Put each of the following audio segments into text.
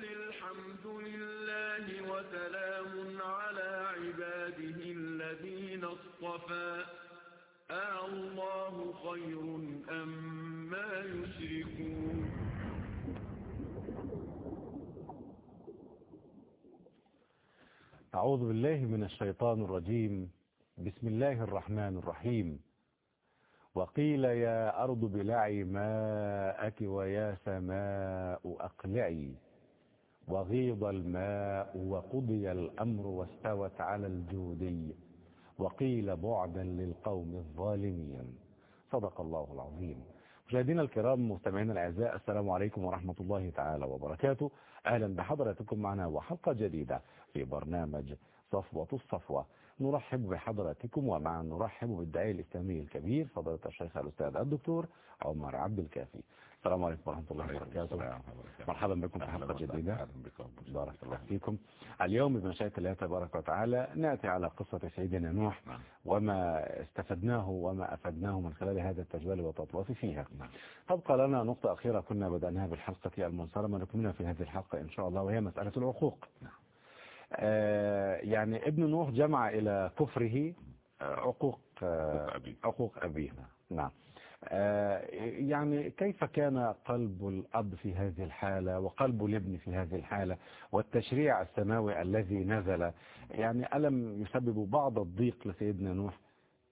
وقل الحمد لله وسلام على عباده الذين اصطفى الله خير أم ما يشركون أعوذ بالله من الشيطان الرجيم. بسم الله الرحمن الرحيم. وقيل يا أرض بلعي ماءك ويا سماء أقلعي. وغيض الماء وقضي الأمر واستوت على الجودي وقيل بعدا للقوم الظالمين. صدق الله العظيم. مشاهدينا الكرام مستمعينا الأعزاء السلام عليكم ورحمة الله تعالى وبركاته. أهلا بحضراتكم معنا وحلقة جديدة في برنامج صفوة الصفوة. نرحب بحضراتكم ومع نرحب بالداعي الاسلامي الكبير فضيلة الشيخ الأستاذ الدكتور عمر عبد الكافي. السلام عليكم ورحمة الله وبركاته. مرحبا بكم في حلقة جديدة. بارك الله فيكم. اليوم بمشيئة الله تبارك وتعالى نأتي على قصة سيدنا نوح وما استفدناه وما أفدناه من خلال هذا التجوال والتطواف فيها. تبقى لنا نقطة أخيرة كنا بدأناها بالحلقة المنصرمة. نكملها في هذه الحلقة إن شاء الله وهي مسألة العقوق. آه يعني ابن نوح جمع إلى كفره عقوق عقوق أبيه. نعم. يعني كيف كان قلب الأب في هذه الحالة وقلب الابن في هذه الحالة والتشريع السماوي الذي نزل؟ يعني ألم يسبب بعض الضيق لسيدنا نوح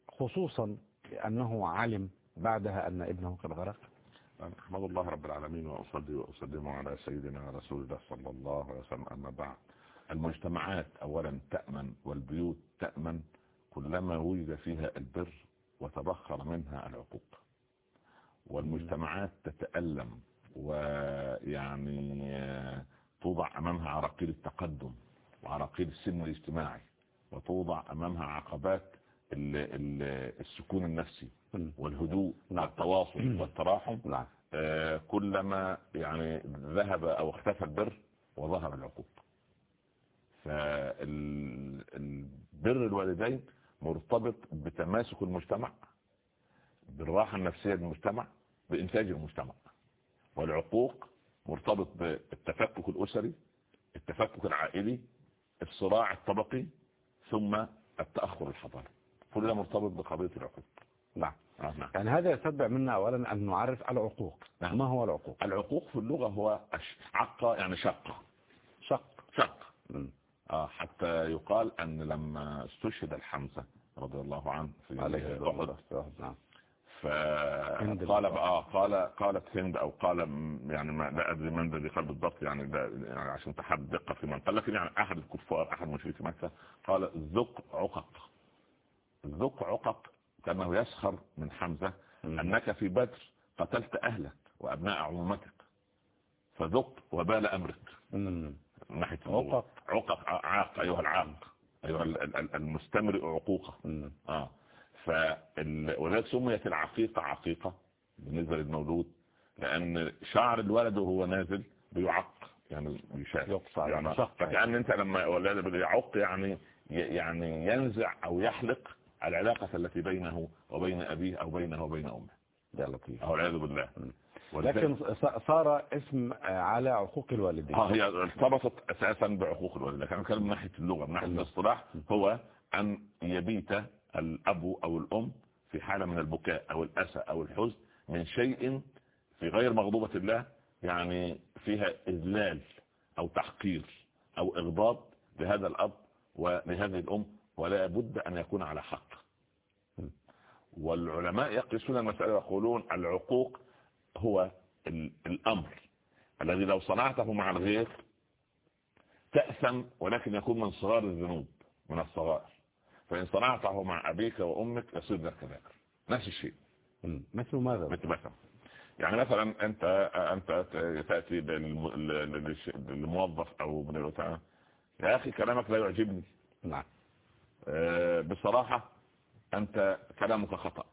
خصوصا أنه علم بعدها أن ابنه قد غرق؟ أحمد الله رب العالمين وأصلي وأسلم على سيدنا رسول الله صلى الله عليه وسلم. أما بعد المجتمعات أولا تأمن والبيوت تأمن كلما وجد فيها البر وتبخر منها العقوق. والمجتمعات تتألم ويعني توضع أمامها عراقيل التقدم وعراقيل السلم الاجتماعي وتوضع أمامها عقبات ال ال السكون النفسي والهدوء والتواصل والتراحم. كلما يعني ذهب أو اختفى البر وظهر العقوق. فالبر الوالدين مرتبط بتماسك المجتمع بالراحة النفسية للمجتمع بإنتاج المجتمع. والعقوق مرتبط بالتفكك الأسري التفكك العائلي الصراع الطبقي ثم التأخر الحضاري. كل ده مرتبط بقضية العقوق. نعم آه نعم. يعني هذا يتبع منا أولا أن نعرف العقوق. نعم. ما هو العقوق؟ العقوق في اللغة هو عقة يعني شق. شق. آه حتى يقال أن لما استشهد الحمزة رضي الله عنه في عليه أحد نعم. فقال بقى قال قالت هند أو قال يعني ما لا أدري من الذي قال بالضبط يعني, ده يعني عشان تحب دقة في من. قال لكن يعني أحد الكفار أحد مشركي مكة قال ذق عقق. ذق عقق كأنه يسخر من حمزة أنك في بدر قتلت أهلك وأبناء عمومتك. فذق وبال أمرك. من ناحية عقق عقق عاق أيها العاق. أيها المستمرئ عقوقه آه. فال... ولذلك سميت العقيقة عقيقة بالنسبة للمولود لأن شعر الولد وهو نازل بيعق يعني بيشاف. يعني فكأن أنت لما ولد بيعق يعني يعني ينزع أو يحلق العلاقة التي بينه وبين أبيه أو بينه وبين أمه. ده لطيف. أو العياذ بالله لكن صار اسم على عقوق الوالدين. آه هي ارتبطت أساسا بعقوق الوالدين. لكن كان من ناحية اللغة من ناحية الاصطلاح هو أن يبيت الأب أو الأم في حالة من البكاء أو الأسى أو الحزن من شيء في غير مغضوبة الله يعني فيها إذلال أو تحقير أو إغضاب لهذا الأب ولهذه الأم ولا بد أن يكون على حق. والعلماء يقيسون المسألة يقولون العقوق هو الأمر الذي لو صنعته مع الغير تأثم ولكن يكون من صغار الذنوب من الصغائر فإن صنعته مع أبيك وأمك يصير ذلك كذلك نفس الشيء. مثل ماذا؟ مثل مثلا يعني مثلا أنت أنت تأتي للموظف أو من الوتعة. يا أخي كلامك لا يعجبني. نعم. أه بصراحة أنت كلامك خطأ.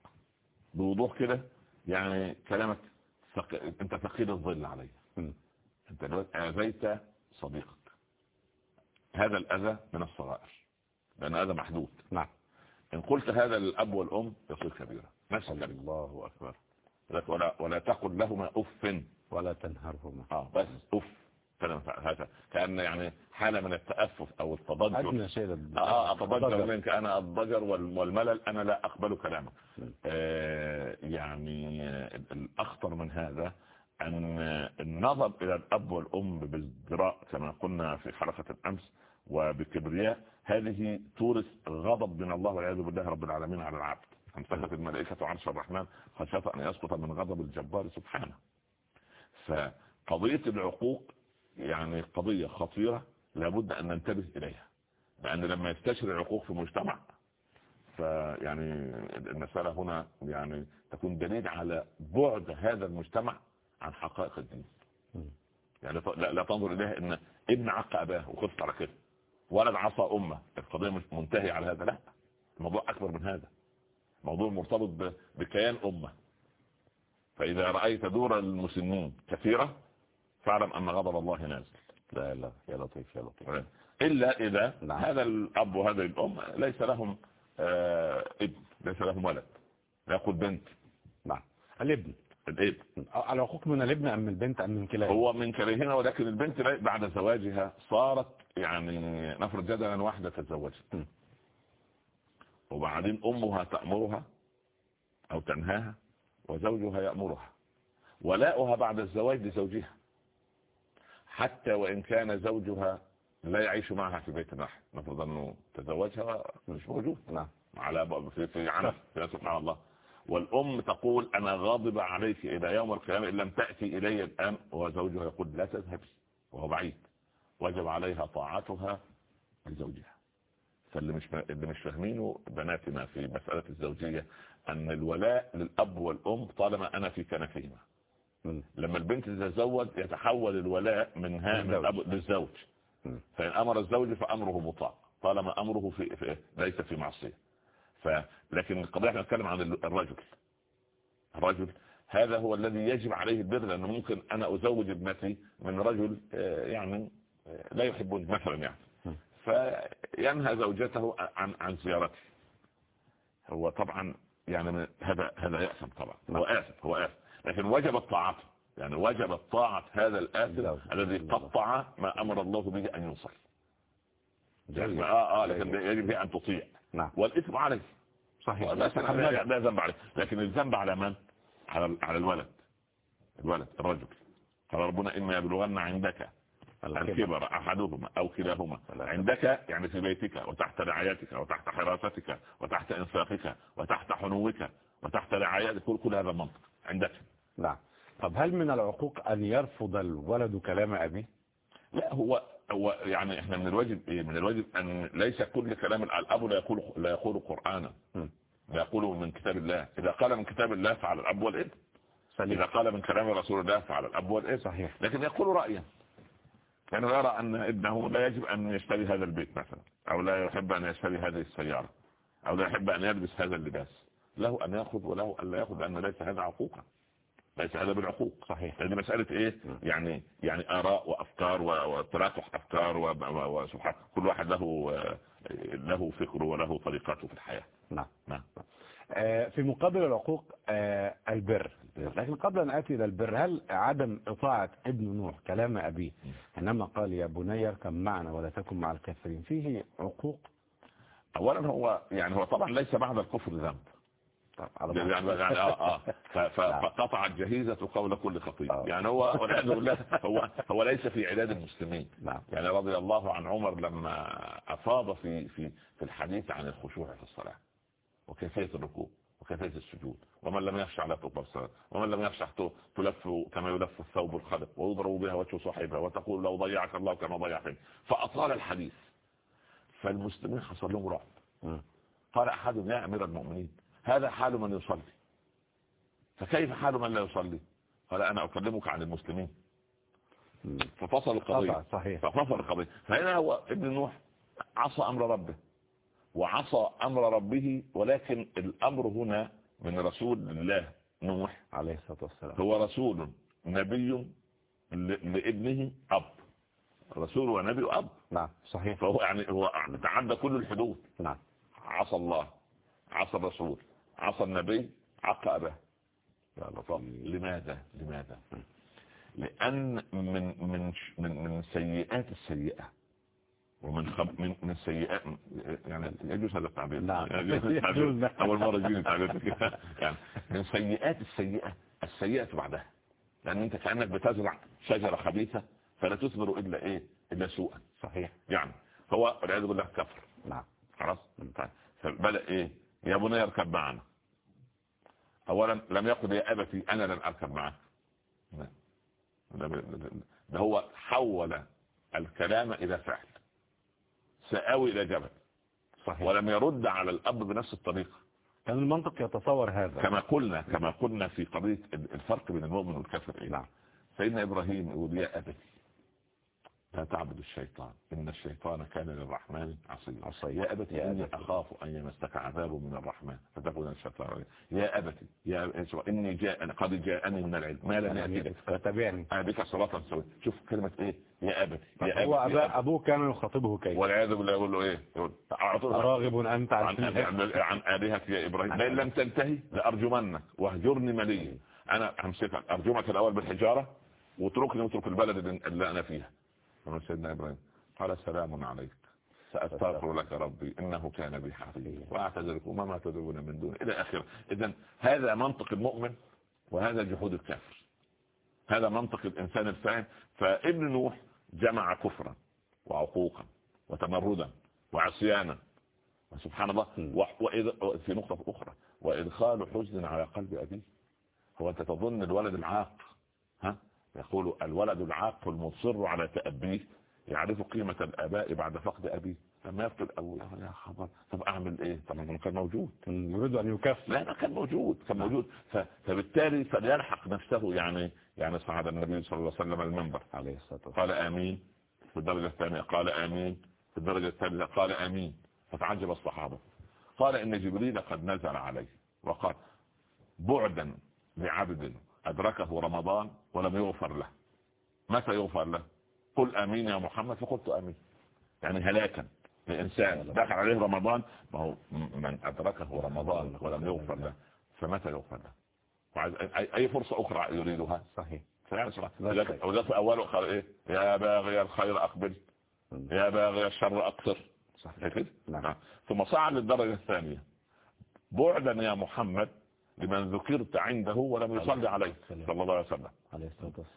بوضوح كده يعني كلامك أنت ثقيل الظل علي. أنت دلوقتي أذيت صديقك. هذا الأذى من الصغائر. لأن هذا محدود. نعم. إن قلت هذا للأب والأم يصير نفس الكلمة الله أكبر. ولا ولا تقل لهما أف. ولا تنهرهما. آه بس أف هذا كأن يعني حالة من التأفف أو التضجر. أدنى شيء آه أتضجر منك. أنا الضجر والملل أنا لا أقبل كلامك. آه يعني الأخطر من هذا أن النظر إلى الأب والأم بازدراء كما قلنا في حلقة الأمس وبكبرياء هذه تورث غضب من الله والعياذ بالله رب العالمين على العبد. امسكت الملائكة عرش الرحمن خشيت أن يسقط من غضب الجبار سبحانه. فقضية العقوق يعني قضية خطيرة لابد أن ننتبه إليها لأن لما يستشري العقوق في مجتمع فيعني المسألة هنا يعني تكون دليل على بعد هذا المجتمع عن حقائق الدين. يعني لا تنظر إليها إن ابن عق أباه وخلص على كده ولد عصى أمة القضية مش منتهي على هذا لا الموضوع أكبر من هذا موضوع مرتبط بكيان أمة. فإذا رأيت دور المسنين كثيرة فاعلم أن غضب الله نازل. لا لا يا لطيف يا لطيف. إلا إذا نعم. هذا الأب وهذا الأم ليس لهم آه ابن ليس لهم ولد. يقول بنت. نعم. الابن. الابن. العقوق من الابن أم من البنت أم من كلاهما؟ هو من كلاهما ولكن البنت بعد زواجها صارت يعني نفرض جدلا واحدة تتزوجها وبعدين أمها تأمرها أو تنهاها وزوجها يأمرها. ولاؤها بعد الزواج لزوجها. حتى وإن كان زوجها لا يعيش معها في بيت واحد. نفرض أنه تزوجها مش موجود. نعم. على في عنف سبحان الله. والأم تقول أنا غاضبة عليك إلى يوم القيامة إن لم تأتي إلي الآن. وزوجها يقول لا تذهبي. وهو بعيد. وجب عليها طاعتها لزوجها. فاللي مش اللي مش فاهمينه بناتنا في مسألة الزوجية أن الولاء للأب والأم طالما أنا في كنفهما لما البنت تتزوج يتحول الولاء من ها من الأب للزوج فإن أمر الزوج فأمره مطاع طالما أمره في, في ليس في معصية. فلكن القضية إحنا نتكلم عن الرجل. الرجل هذا هو الذي يجب عليه البر لأنه ممكن أنا أزوج ابنتي من رجل آه، يعني آه، لا يحبني مثلا يعني. فينهى زوجته عن عن زيارته. هو طبعا يعني هذا هذا يأسم طبعا. هو آسف هو آسف. لكن وجبت طاعته يعني وجبت طاعة هذا الآثم الذي قطع ما أمر الله به أن يوصل يعني آه آه لكن يجب أن تطيع. نعم. والإثم عليه. صحيح. لا ذنب عليه. لكن الذنب على من؟ على على الولد. الولد الرجل. قال ربنا إما يبلغن عندك الكبر. أحدهما أو كلاهما. عندك يعني في بيتك وتحت رعايتك وتحت حراستك وتحت إنفاقك وتحت حنوك وتحت رعايتك كل هذا المنطق عندك. نعم. طب هل من العقوق أن يرفض الولد كلام أبيه؟ لا هو هو يعني إحنا من الواجب إيه؟ من الواجب أن ليس كل كلام الأب لا يقول لا يقول قرآنا. لا يقوله من كتاب الله. إذا قال من كتاب الله فعلى الأب والابن إذا قال من كلام رسول الله فعلى الأب والابن صحيح. لكن يقول رأيا. كانوا يرى أن ابنه لا يجب أن يشتري هذا البيت مثلا أو لا يحب أن يشتري هذه السيارة أو لا يحب أن يلبس هذا اللباس. له أن يأخذ وله أن لا يأخذ لأن ليس هذا عقوقا. ليس هذا بالعقوق. صحيح. هذه مسألة إيه؟ يعني يعني آراء وأفكار وتلاقح أفكار وسبحان كل واحد له له فكره وله طريقته في الحياة. نعم. نعم. آه، في مقابل العقوق آه، البر. لكن قبل أن أتي إلى البر هل عدم إطاعة ابن نوح كلام أبيه؟ حينما قال يا بني اركب معنا ولا تكن مع الكافرين. فيه عقوق؟ أولا هو يعني هو طبعا ليس بعد الكفر ذنب. يعني يعني آه آه. نعم. فقطع الجهيزة قول كل خطيب. آه. يعني هو والعياذ بالله هو هو ليس في عداد المسلمين. نعم. يعني رضي الله عن عمر لما أفاض في في في الحديث عن الخشوع في الصلاة وكيفية الركوع وكيفية السجود ومن لم يخشع لا تقبل الصلاة ومن لم يخشع تلف كما يلف الثوب الخلق ويضرب بها وجه صاحبها وتقول لو ضيعك الله كما ضيعتني. فأطال الحديث. فالمسلمين حصل لهم رعب. قال أحد يا أمير المؤمنين هذا حال من يصلي. فكيف حال من لا يصلي؟ قال أنا أكلمك عن المسلمين. ففصل القضية. صحيح. ففصل القضية. فهنا هو ابن نوح عصى أمر ربه وعصى أمر ربه ولكن الأمر هنا من رسول الله نوح. عليه الصلاة والسلام. هو رسول نبي لابنه أب. رسول ونبي أب. نعم صحيح. فهو يعني هو تعدى كل الحدود. نعم. عصى الله عصى الرسول. عصى النبي عق أباه. لماذا؟ لماذا؟ لأن من من من من سيئات السيئة. ومن خب من من سيئات يعني يجوز هذا التعبير. نعم. يجوز أول مرة يجيني تعبير يعني من سيئات السيئة. السيئة بعدها. لأن أنت كأنك بتزرع شجرة خبيثة فلا تثمر إلا إيه؟ إلا سوءا. صحيح. يعني هو والعياذ بالله كفر. نعم. خلاص؟ طيب. فبدأ إيه؟ يا بني اركب معنا. أولا لم يقل يا أبتي أنا لن أركب معك. ده هو حول الكلام إلى فعل. سآوي إلى جبل. صحيح. ولم يرد على الأب بنفس الطريقة. كان المنطق يتصور هذا. كما قلنا كما قلنا في قضية الفرق بين المؤمن والكافر. إيه؟ نعم. سيدنا إبراهيم يقول يا أبتي لا تعبد الشيطان. إن الشيطان كان للرحمن عصيا. يا أبتي يا إني. أخاف أن يمسك عذاب من الرحمن. فتكون الشيطان عليه. يا أبتي يا إني جاء قد جاءني من العلم. ما لم يأتيك فتابعني أهديك صراطا سويا شوف كلمة إيه؟ يا أبتي يا هو أبتي, يا أبا أبوه كان يخاطبه كيف؟ والعياذ بالله يقول له إيه؟ راغب أنت عن عن آلهتك يا إبراهيم. لئن لم تنتهي لأرجمنك. واهجرني مليا. أنا همسكك. أرجمك الأول بالحجارة. واتركني واترك البلد اللي اللي أنا فيها. قال سيدنا إبراهيم. قال سلام عليك. سأستغفر لك ربي إنه كان بي حفيظا وأعتذرك وما ما تدعون من دونه إلى آخره. إذا هذا منطق المؤمن وهذا جحود الكافر. هذا منطق الإنسان الفاهم. فابن نوح جمع كفرا وعقوقا وتمردا وعصيانا. سبحان الله. م. و- وإذ في نقطة أخرى. وإدخال حزن على قلب أبيه. هو أنت تظن الولد العاق. ها؟ يقول الولد العاق المصر على تأبيه يعرف قيمة الآباء بعد فقد أبيه. لما يفقد أبوه؟ يا خبر. طب أعمل إيه؟ طب ما كان موجود. يريد أن يكفر لا ما كان موجود كان موجود. ف- فبالتالي فليلحق نفسه يعني يعني صعد النبي صلى الله عليه وسلم المنبر. عليه الصلاة والسلام. قال آمين. في الدرجة الثانية قال آمين. في الدرجة الثالثة قال آمين. فتعجب الصحابة. قال إن جبريل قد نزل عليه وقال بعدا لعبد أدركه رمضان ولم يغفر له. متى يغفر له؟ قل آمين يا محمد فقلت آمين. يعني هلاكا لإنسان دخل عليه رمضان ما هو من أدركه رمضان ولم يغفر له. فمتى يغفر له؟ وعايز أي- فرصة أخرى يريدها؟ صحيح. فيعني صراحة في أوله قال إيه؟ يا باغي الخير أقبل. يا باغي الشر أقصر. صحيح. كده؟ نعم. ثم صعد للدرجة الثانية. بعدا يا محمد لمن ذكرت عنده ولم يصلي عليه صلى الله عليه وسلم.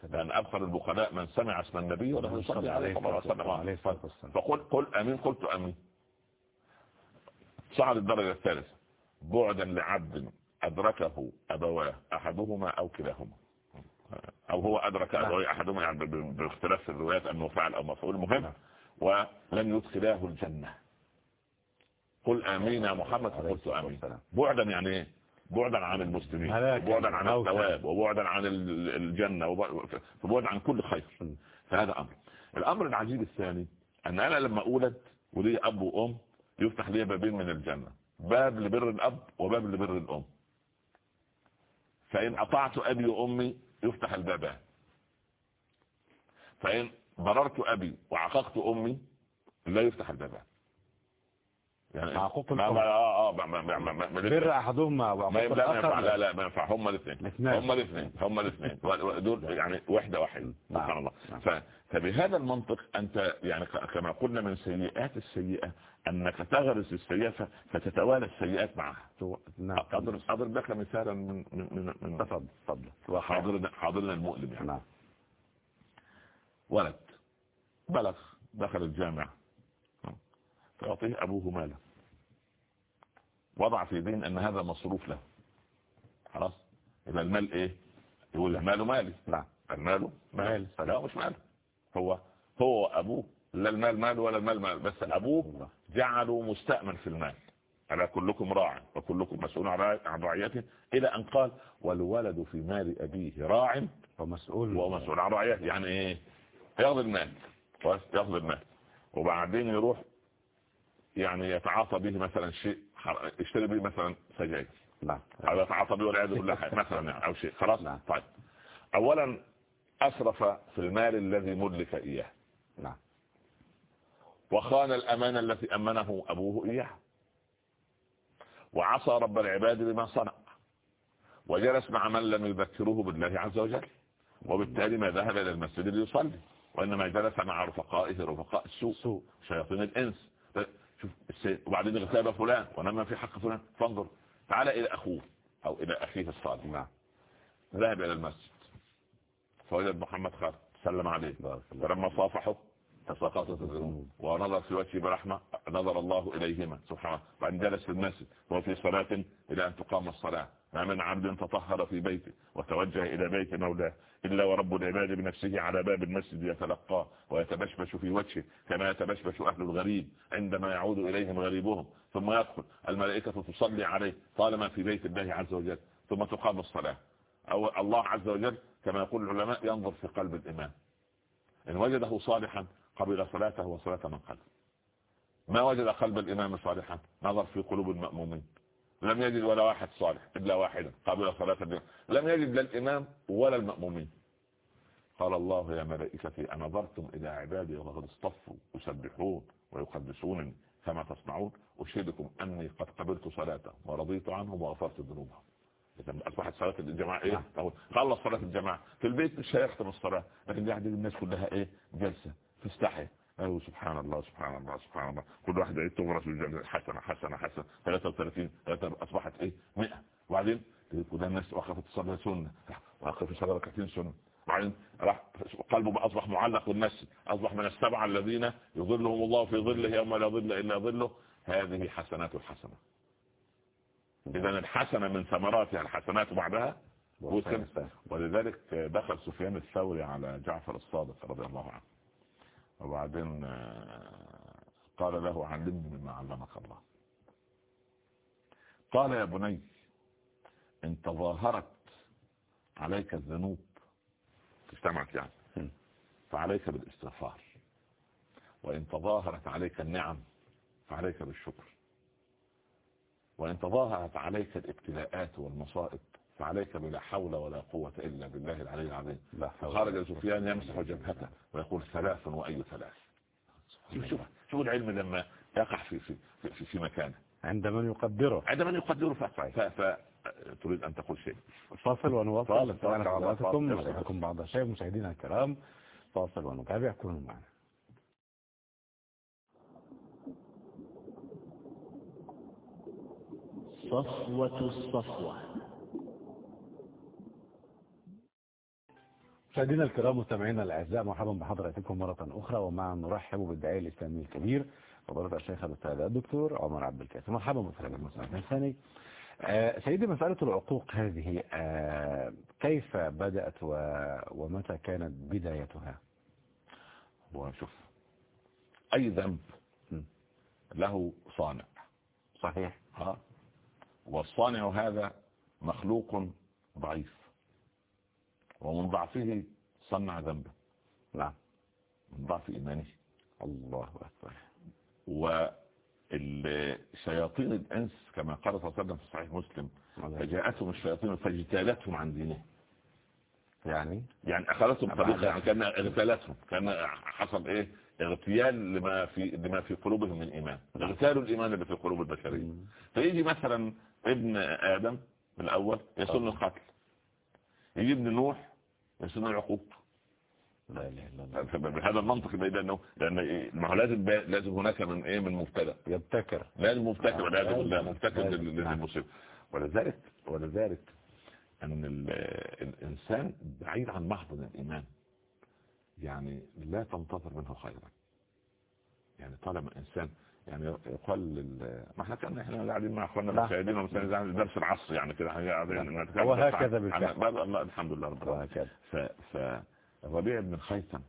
لأن أبخل البخلاء من سمع اسم النبي ولم يصلي عليه صلى الله عليه وسلم. فقل قل أمين قلت أمين. صعد الدرجة الثالثة. بعدا لعبد أدركه أبواه أحدهما أو كلاهما. أو هو أدرك نعم. أبواه أحدهما يعني باختلاف الروايات أنه فعل أو مفعول مهم. نعم. ولم يدخلاه الجنة. قل آمين يا محمد فقلت آمين. بعدا يعني إيه؟ بعدا عن المسلمين. وبعدا عن. الثواب وبعدا عن ال- الجنة وب- فبعد عن كل خير. فهذا أمر الأمر العجيب الثاني أن أنا لما أولد ولي أب وأم يفتح لي بابين من الجنة باب لبر الأب وباب لبر الأم فإن أطعت أبي وأمي يفتح البابان فإن بررت أبي وعققت أمي لا يفتح البابان يعني عقوق ما. ما آه آه ما ما ما ما ما بر أحدهما ما وعقوق ما لا لا ما ينفع. هما الاثنين. هما الاثنين. هما الاثنين. دول يعني وحدة واحدة. نعم. سبحان الله. نعم. فبهذا المنطق أنت يعني كما قلنا من سيئات السيئة أنك تغرس السيئة ف- فتتوالى السيئات معها. نعم. أضرب أضرب لك مثالا من من من, تفضل تفضل وحاضرنا حاضرنا المؤلم يعني. نعم. ولد. بلغ. دخل الجامعة. فيعطيه أبوه مالا وضع في دين أن هذا مصروف له. خلاص؟ إذا المال إيه؟ يقول المال مالي. نعم. المال مال. مال لا مش مال هو هو أبوه لا المال مال ولا المال مال بس أبوه. جعله مستأمن في المال. ألا كلكم راع وكلكم مسؤول عن رعي- عن رعيته إلى أن قال والولد في مال أبيه راع ومسؤول. وهو مسؤول عن رعيته. يعني إيه؟ ياخذ المال. كويس ياخذ المال. وبعدين يروح يعني يتعاطى به مثلا شيء يشتري به مثلا سجاير. نعم. أو يتعاطى به والعياذ بالله مثلا يعني أو شيء. خلاص؟ نعم. طيب. اولا اسرف في المال الذي ملك إياه. نعم. وخان الامانه التي أمنه أبوه اياها وعصى رب العباد بما صنع. وجلس مع من لم يذكره بالله عز وجل. وبالتالي ما ذهب إلى المسجد ليصلي. وإنما جلس مع رفقائه رفقاء السوء. سوء. شياطين الإنس. شوف السيد وبعدين اغتاب فلان ونما في حق فلان. فانظر تعال إلى أخوه أو إلى أخيه الصالح نعم. ذهب إلى المسجد. فوجد محمد خالد سلم عليه. فلما صافحه تساقطت الذنوب. ونظر في وجهه برحمة نظر الله إليهما سبحانه وبعدين جلس في المسجد. وهو في صلاة إلى أن تقام الصلاة. ما من عبد تطهر في بيته وتوجه إلى بيت مولاه إلا ورب العباد بنفسه على باب المسجد يتلقاه ويتبشبش في وجهه كما يتبشبش أهل الغريب عندما يعود إليهم غريبهم. ثم يدخل الملائكة تصلي عليه طالما في بيت الله عز وجل. ثم تقام الصلاة. أو الله عز وجل كما يقول العلماء ينظر في قلب الإمام. إن وجده صالحا قبل صلاته وصلاة من قلب ما وجد قلب الإمام صالحا؟ نظر في قلوب المأمومين. لم يجد ولا واحد صالح إلا واحدا قبل صلاة الإمام لم يجد لا الإمام ولا المأمومين. قال الله يا ملائكتي أنظرتم إلى عبادي وقد اصطفوا يسبحون ويقدسونني كما تصنعون. أشهدكم أني قد قبلت صلاته ورضيت عنهم وغفرت ذنوبهم. أصبحت صلاة الجماعة إيه؟ نعم. خلص صلاة الجماعة. في البيت مش هيختم الصلاة لكن قاعد الناس كلها إيه؟ جالسه تستحي أيوه سبحان الله سبحان الله سبحان الله. كل واحد إيه تغرس حسنة حسنة حسنة. 33 أصبحت إيه؟ 100 وبعدين؟ كل الناس وقفت تصلي سنة. وقفت صلاة ركعتين سنة. وبعدين راح قلبه أصبح معلق بالمسجد أصبح من السبعه الذين يظلهم الله في ظله يوم لا ظل إلا ظله. هذه حسنات الحسنة. اذا الحسنة من ثمراتها الحسنات بعدها. ولذلك دخل سفيان الثوري على جعفر الصادق رضي الله عنه. وبعدين آه، قال له علمني مما علمك الله. قال يا بني إن تظاهرت عليك الذنوب اجتمعت يعني فعليك بالاستغفار. وإن تظاهرت عليك النعم فعليك بالشكر. وإن تظاهرت عليك الابتلاءات والمصائب فعليك بلا حول ولا قوة إلا بالله العلي العظيم. خرج سفيان يمسح جبهته ويقول ثلاث وأي ثلاث. شوف شوف العلم لما يقع في في في, في مكانه. عند من يقدره. عند من يقدره ف... ف... تريد أن تقول شيء. فاصل ونواصل حضراتكم نشاهدكم بعض الشيء. مشاهدينا الكرام فاصل ونتابع. كونوا معنا. صفوة الصفوة. مشاهدينا الكرام مستمعينا الأعزاء مرحبا بحضراتكم مرة أخرى ومع نرحب بالداعية الإسلامي الكبير فضيلة الشيخ الأستاذ الدكتور عمر عبد الكافي مرحبا بفضيلة المستمع الثاني سيدي مسألة العقوق هذه آه كيف بدأت ومتى كانت بدايتها؟ وشوف أي ذنب له صانع. صحيح. ها؟ والصانع هذا مخلوق ضعيف. ومن ضعفه صنع ذنبا نعم. من ضعف إيمانه. الله أكبر. والشياطين الأنس كما قال صلى الله عليه وسلم في صحيح مسلم فجاءتهم الشياطين فاجتالتهم عن دينهم يعني؟ يعني أخذتهم طريقة يعني كان اغتالتهم. كان حصل إيه؟ اغتيال لما في لما في قلوبهم من إيمان. نعم. اغتال الإيمان اللي في قلوب البشرية. فيجي مثلا ابن آدم الأول يسن القتل. يجي ابن نوح يسن العقوق لا إله إلا الله. بهذا المنطق يبقى انه لأن ما هو لازم لازم هناك من إيه؟ من مبتدأ. يبتكر. لازم مبتكر لازم لا مبتكر للمصيبه ولذلك ولذلك أن الإنسان بعيد عن محضن الإيمان. يعني لا تنتظر منه خيرا. يعني طالما إنسان يعني يقال ما إحنا كنا إحنا قاعدين مع اخواننا المشاهدين ومساعدين درس العصر يعني كده. قاعدين وهكذا بالفعل. الحمد لله رب العالمين. فالربيع بن خيثم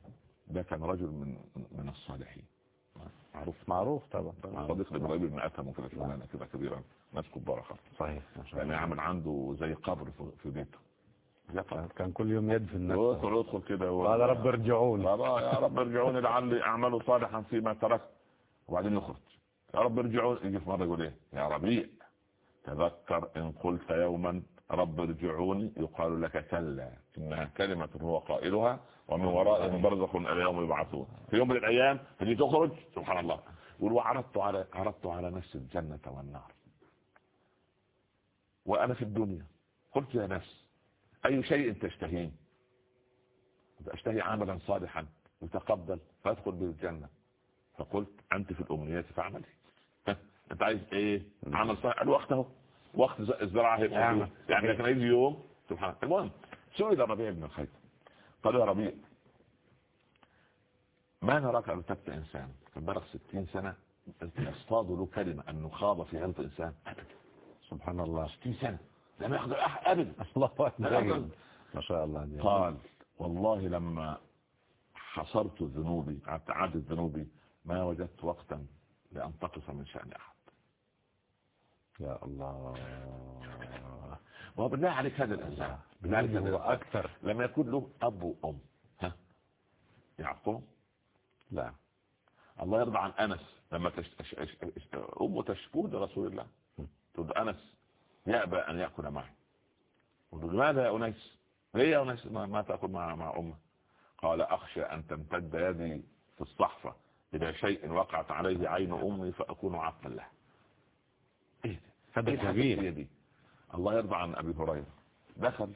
ده كان رجل من من الصالحين. معروف؟ معروف طبعا. صديق إبراهيم بن ادهم وكده شغلانه كده كبيره ناس كبار خالص. صحيح يعني عامل عنده زي قبر في بيته. كان كل يوم يدفن نفسه. يدخل كده قال رب ارجعوني. يا رب ارجعوني لعلي أعمل صالحا فيما تركت. وبعدين يخرج يا رب ارجعوني يجي في مرة يقول إيه؟ يا ربيع تذكر إن قلت يوما رب ارجعوني. يقال لك كلا إنها كلمة هو قائلها ومن ورائهم برزخ إلى يوم يبعثون. في يوم من الأيام تجي تخرج؟ سبحان الله. يقول وعرضت على عرضت على نفسي الجنة والنار. وأنا في الدنيا. قلت يا نفس أي شيء تشتهين أشتهي عملا صالحا يتقبل فادخل به الجنة فقلت أنت في الأمنيات فاعملي. أنت عايز إيه؟ عمل صالح الوقت أهو. وقت الزراعة هي يعني لكن يجي يوم. سبحان المهم سئل ربيع بن الخيط. قال يا ربيع ما نراك ارتبت إنسان؟ بلغ ستين سنة يصطاد له كلمة أن نخاض في عرض إنسان. سبحان الله. ستين سنة. لم ياخذ ابدا. الله أكبر. ما شاء الله. قال والله لما حصرت ذنوبي عدت ذنوبي ما وجدت وقتا لأنتقص من شأن أحد. يا الله. وبالله عليك هذا الإنسان بالله عليك هذا أكثر. لم يكن له أب وأم. ها؟ يعقوب؟ لا. الله يرضى عن أنس لما تش... أمه تشكو لرسول الله. تقول أنس يأبى أن يأكل معي. لماذا يا أنيس؟ ليه يا أنيس ما تأكل مع مع أمه؟ قال أخشى أن تمتد يدي في الصحفة. إذا شيء وقعت عليه عين أمي فأكون عقلا له. إيه هذا كبير دي؟ الله يرضى عن أبي هريرة. دخل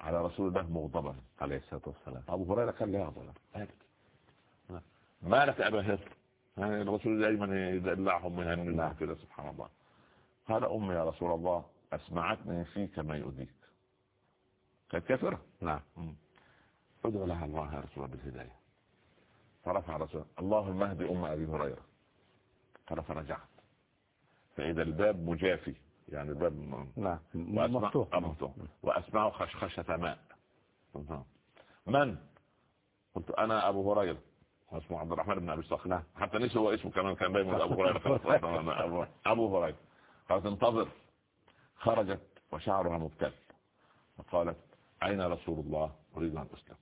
على رسول الله مغضبا. عليه الصلاة والسلام. أبو هريرة كان له يغضب ما لك أبا هر يعني الرسول دائما يدلعهم من نعم. كده سبحان الله. قال أمي يا رسول الله أسمعتني فيك ما يؤذيك. كانت كافرة. نعم. ادعو لها الله يا رسول الله بالهداية. فرفع رسول اللهم اهد أم أبي هريرة. قال فرجعت فإذا الباب مجافي. يعني الباب نعم. مفتوح. مفتوح. وأسمع خشخشة ماء. من؟ قلت أنا أبو هريرة. اسمه عبد الرحمن بن أبي صخر. نعم. حتى نسي هو اسمه كمان كان باين أبو هريرة أبو هريرة. قالت انتظر. خرجت وشعرها مبتل. فقالت أين رسول الله؟ أريد أن أسلم.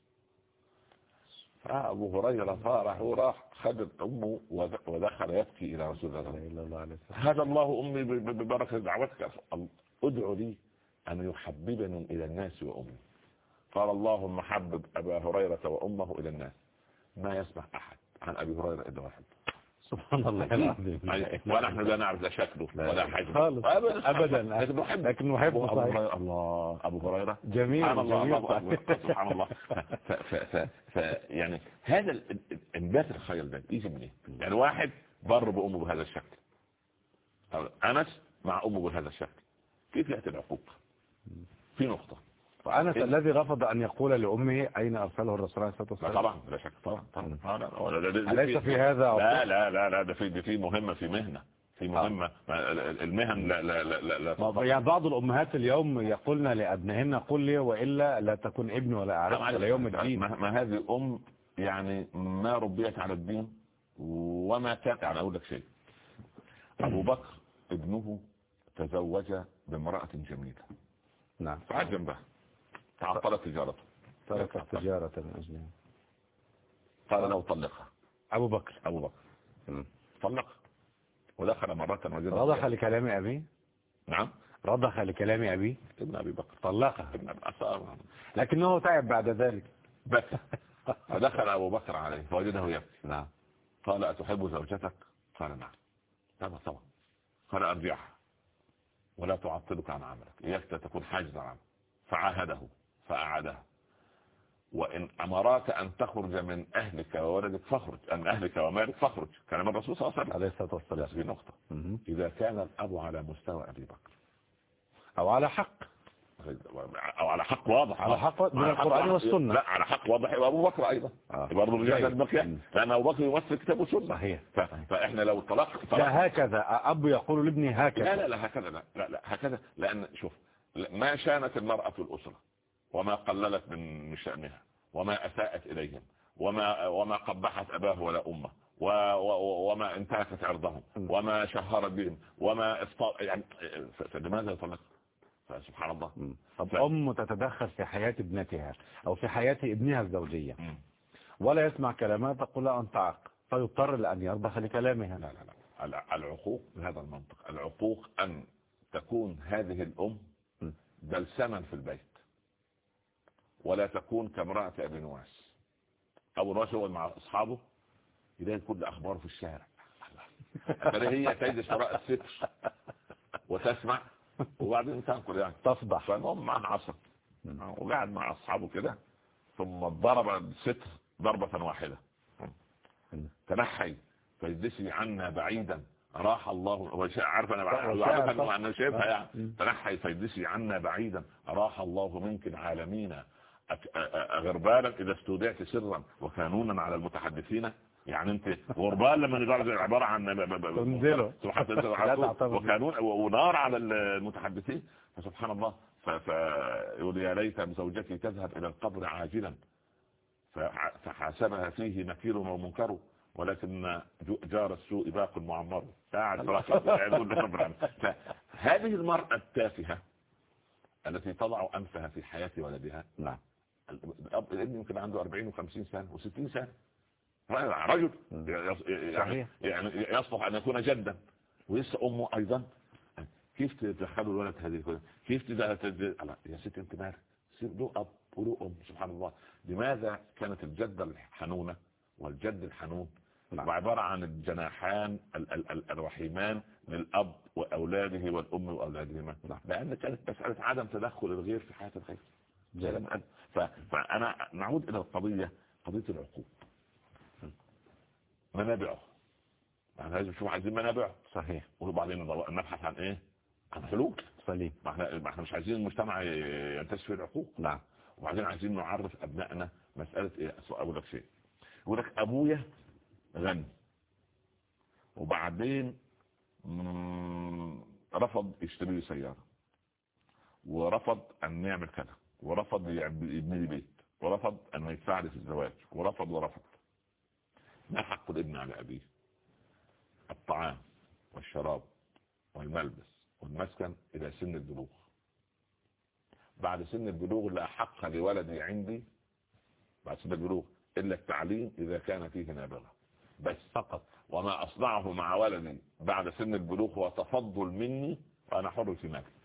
فأبو هريرة فرح وراح خد أمه ودخل يبكي إلى رسول الله. هذا الله أمي ببركة دعوتك. ادعو لي أن يحببني إلى الناس وأمي. قال اللهم حبب أبا هريرة وأمه إلى الناس. ما يسمع أحد عن أبي هريرة إلا واحد سبحان الله العظيم. ونحن لا نعرف لا شكله ولا حاجة. خالص. ابدا. لكن نحب لكن نحبه صحيح. الله. أبو هريرة. جميل سبحان الله سبحان الله. ف يعني هذا الانبات الخيال ده يجي منين؟ يعني واحد بر بأمه بهذا الشكل. أنس مع أمه بهذا الشكل. كيف يأتي العقوق؟ في نقطة. وأنس الذي رفض أن يقول لأمه أين أرسله الرسول عليه الصلاة والسلام؟ طبعا لا شك طبعا طبعا. أليس في هذا لا لا لا لا ده في في مهمة في مهنة في مهمة. المهن لا لا لا لا يعني بعض الأمهات اليوم يقولن لأبنهن قل لي وإلا لا تكون ابن ولا أعرف ولا يوم الدين. ما هذه أم يعني ما ربيت على الدين وما كان يعني أقول لك شيء. أبو بكر ابنه تزوج بامرأة جميلة. نعم. فعجم بها تعطلت تجارته تركت التجارة من أجلها قال له طلقها. أبو بكر. أبو بكر. طلق. ودخل مرة وجد رضخ لكلام أبي؟ نعم. رضخ لكلام أبي؟ ابن أبي بكر. طلقها. ابن أبي لكنه تعب بعد ذلك. بكى فدخل أبو بكر عليه فوجده يبكي. نعم. قال أتحب زوجتك؟ قال نعم. طبعا طبعا قال أرجعها. ولا تعطلك عن عملك. إياك تكون حاجزا عنه فعاهده. فأعادها وإن أمراك أن تخرج من أهلك وولدك فاخرج أن أهلك ومالك فاخرج. كلام الرسول صلى الله عليه وسلم. عليه الصلاة والسلام. في نقطة. إذا كان الأب على مستوى أبي بكر. أو على حق. أو على حق واضح. على حق من القرآن والسنة. لا على حق واضح يبقى أبو بكر أيضا. آه. برضه رجال المكيان لأن أبو بكر يمثل كتاب وسنة صحيح. فإحنا لو طلقت لا هكذا. أب يقول لابني هكذا. لا لا لا هكذا لا لا, لا هكذا. لأن شوف ما شانت المرأة الأسرة؟ وما قللت من شأنها وما أساءت إليهم وما وما قبحت أباه ولا أمه وما انتهكت عرضهم وما شهرت بهم وما إفطار يعني فلماذا يطلق سبحان الله. طب أم تتدخل في حياة ابنتها أو في حياة ابنها الزوجية. ولا يسمع كلامها تقول لا أنت عاق. فيضطر لأن يرضخ لكلامها. لا لا لا. العقوق بهذا المنطق العقوق أن تكون هذه الأم بلسما في البيت. ولا تكون كامرأة أبي نواس. أبو نواس هو مع أصحابه يلاقي كل أخباره في الشارع. هي تجلس وراء الستر وتسمع وبعدين تأكل يعني. تصبح. فالمهم معها عصر وقاعد مع أصحابه كده ثم ضرب الستر ضربة واحدة. تنحي فيدسي عنا بعيدا. راح الله عارف أنا عارف أنا شايفها يعني. تنحي فيدسي عنا بعيدا. راح الله منك العالمين. غربالا إذا استودعت سرا وكانونا على المتحدثين؟ يعني أنت غربال لما نقول عبارة عن تنزله. وكانون ونار على المتحدثين. فسبحان الله. فيقول يا ليت زوجتي تذهب إلى القبر عاجلا. فحاسبها فيه نكير ومنكر ولكن جار السوء باق معمر. هذه المرأة التافهة التي تضع أنفها في حياة ولدها. نعم. الابن يمكن عنده 40 و50 سنة و60 سنة. رجل يعني, يعني يصلح أن يكون جدا. ولسه أمه أيضا. كيف تدخلوا الولد هذه كيف تدخل يا ست أنت مالك؟ له أب وله أم سبحان الله. لماذا كانت الجدة الحنونة والجد الحنون؟ نعم. عبارة عن الجناحان الرحيمان للأب وأولاده والأم وأولادهما. نعم. لأن كانت مسألة عدم تدخل الغير في حياة فأنا نعود إلى القضية قضية العقوق. منابعه. يعني لازم نشوف عايزين منابعه صحيح. وبعدين نبحث عن إيه؟ عن حلول. سليم. ما إحنا ما إحنا مش عايزين المجتمع ينتشر في العقوق. نعم. وبعدين عايزين نعرف أبنائنا مسألة إيه؟ أقول لك شيء. يقول لك أبويا غني. وبعدين رفض يشتري لي سيارة. ورفض أن يعمل كذا. ورفض يبني لي بيت ورفض يدفع لي في الزواج ورفض ورفض. ما حق الابن على أبيه؟ الطعام والشراب والملبس والمسكن إلى سن البلوغ. بعد سن البلوغ لا حق لولدي عندي بعد سن البلوغ إلا التعليم إذا كان فيه نابغة. بس فقط وما أصنعه مع ولدي بعد سن البلوغ هو تفضل مني وأنا حر في مالي.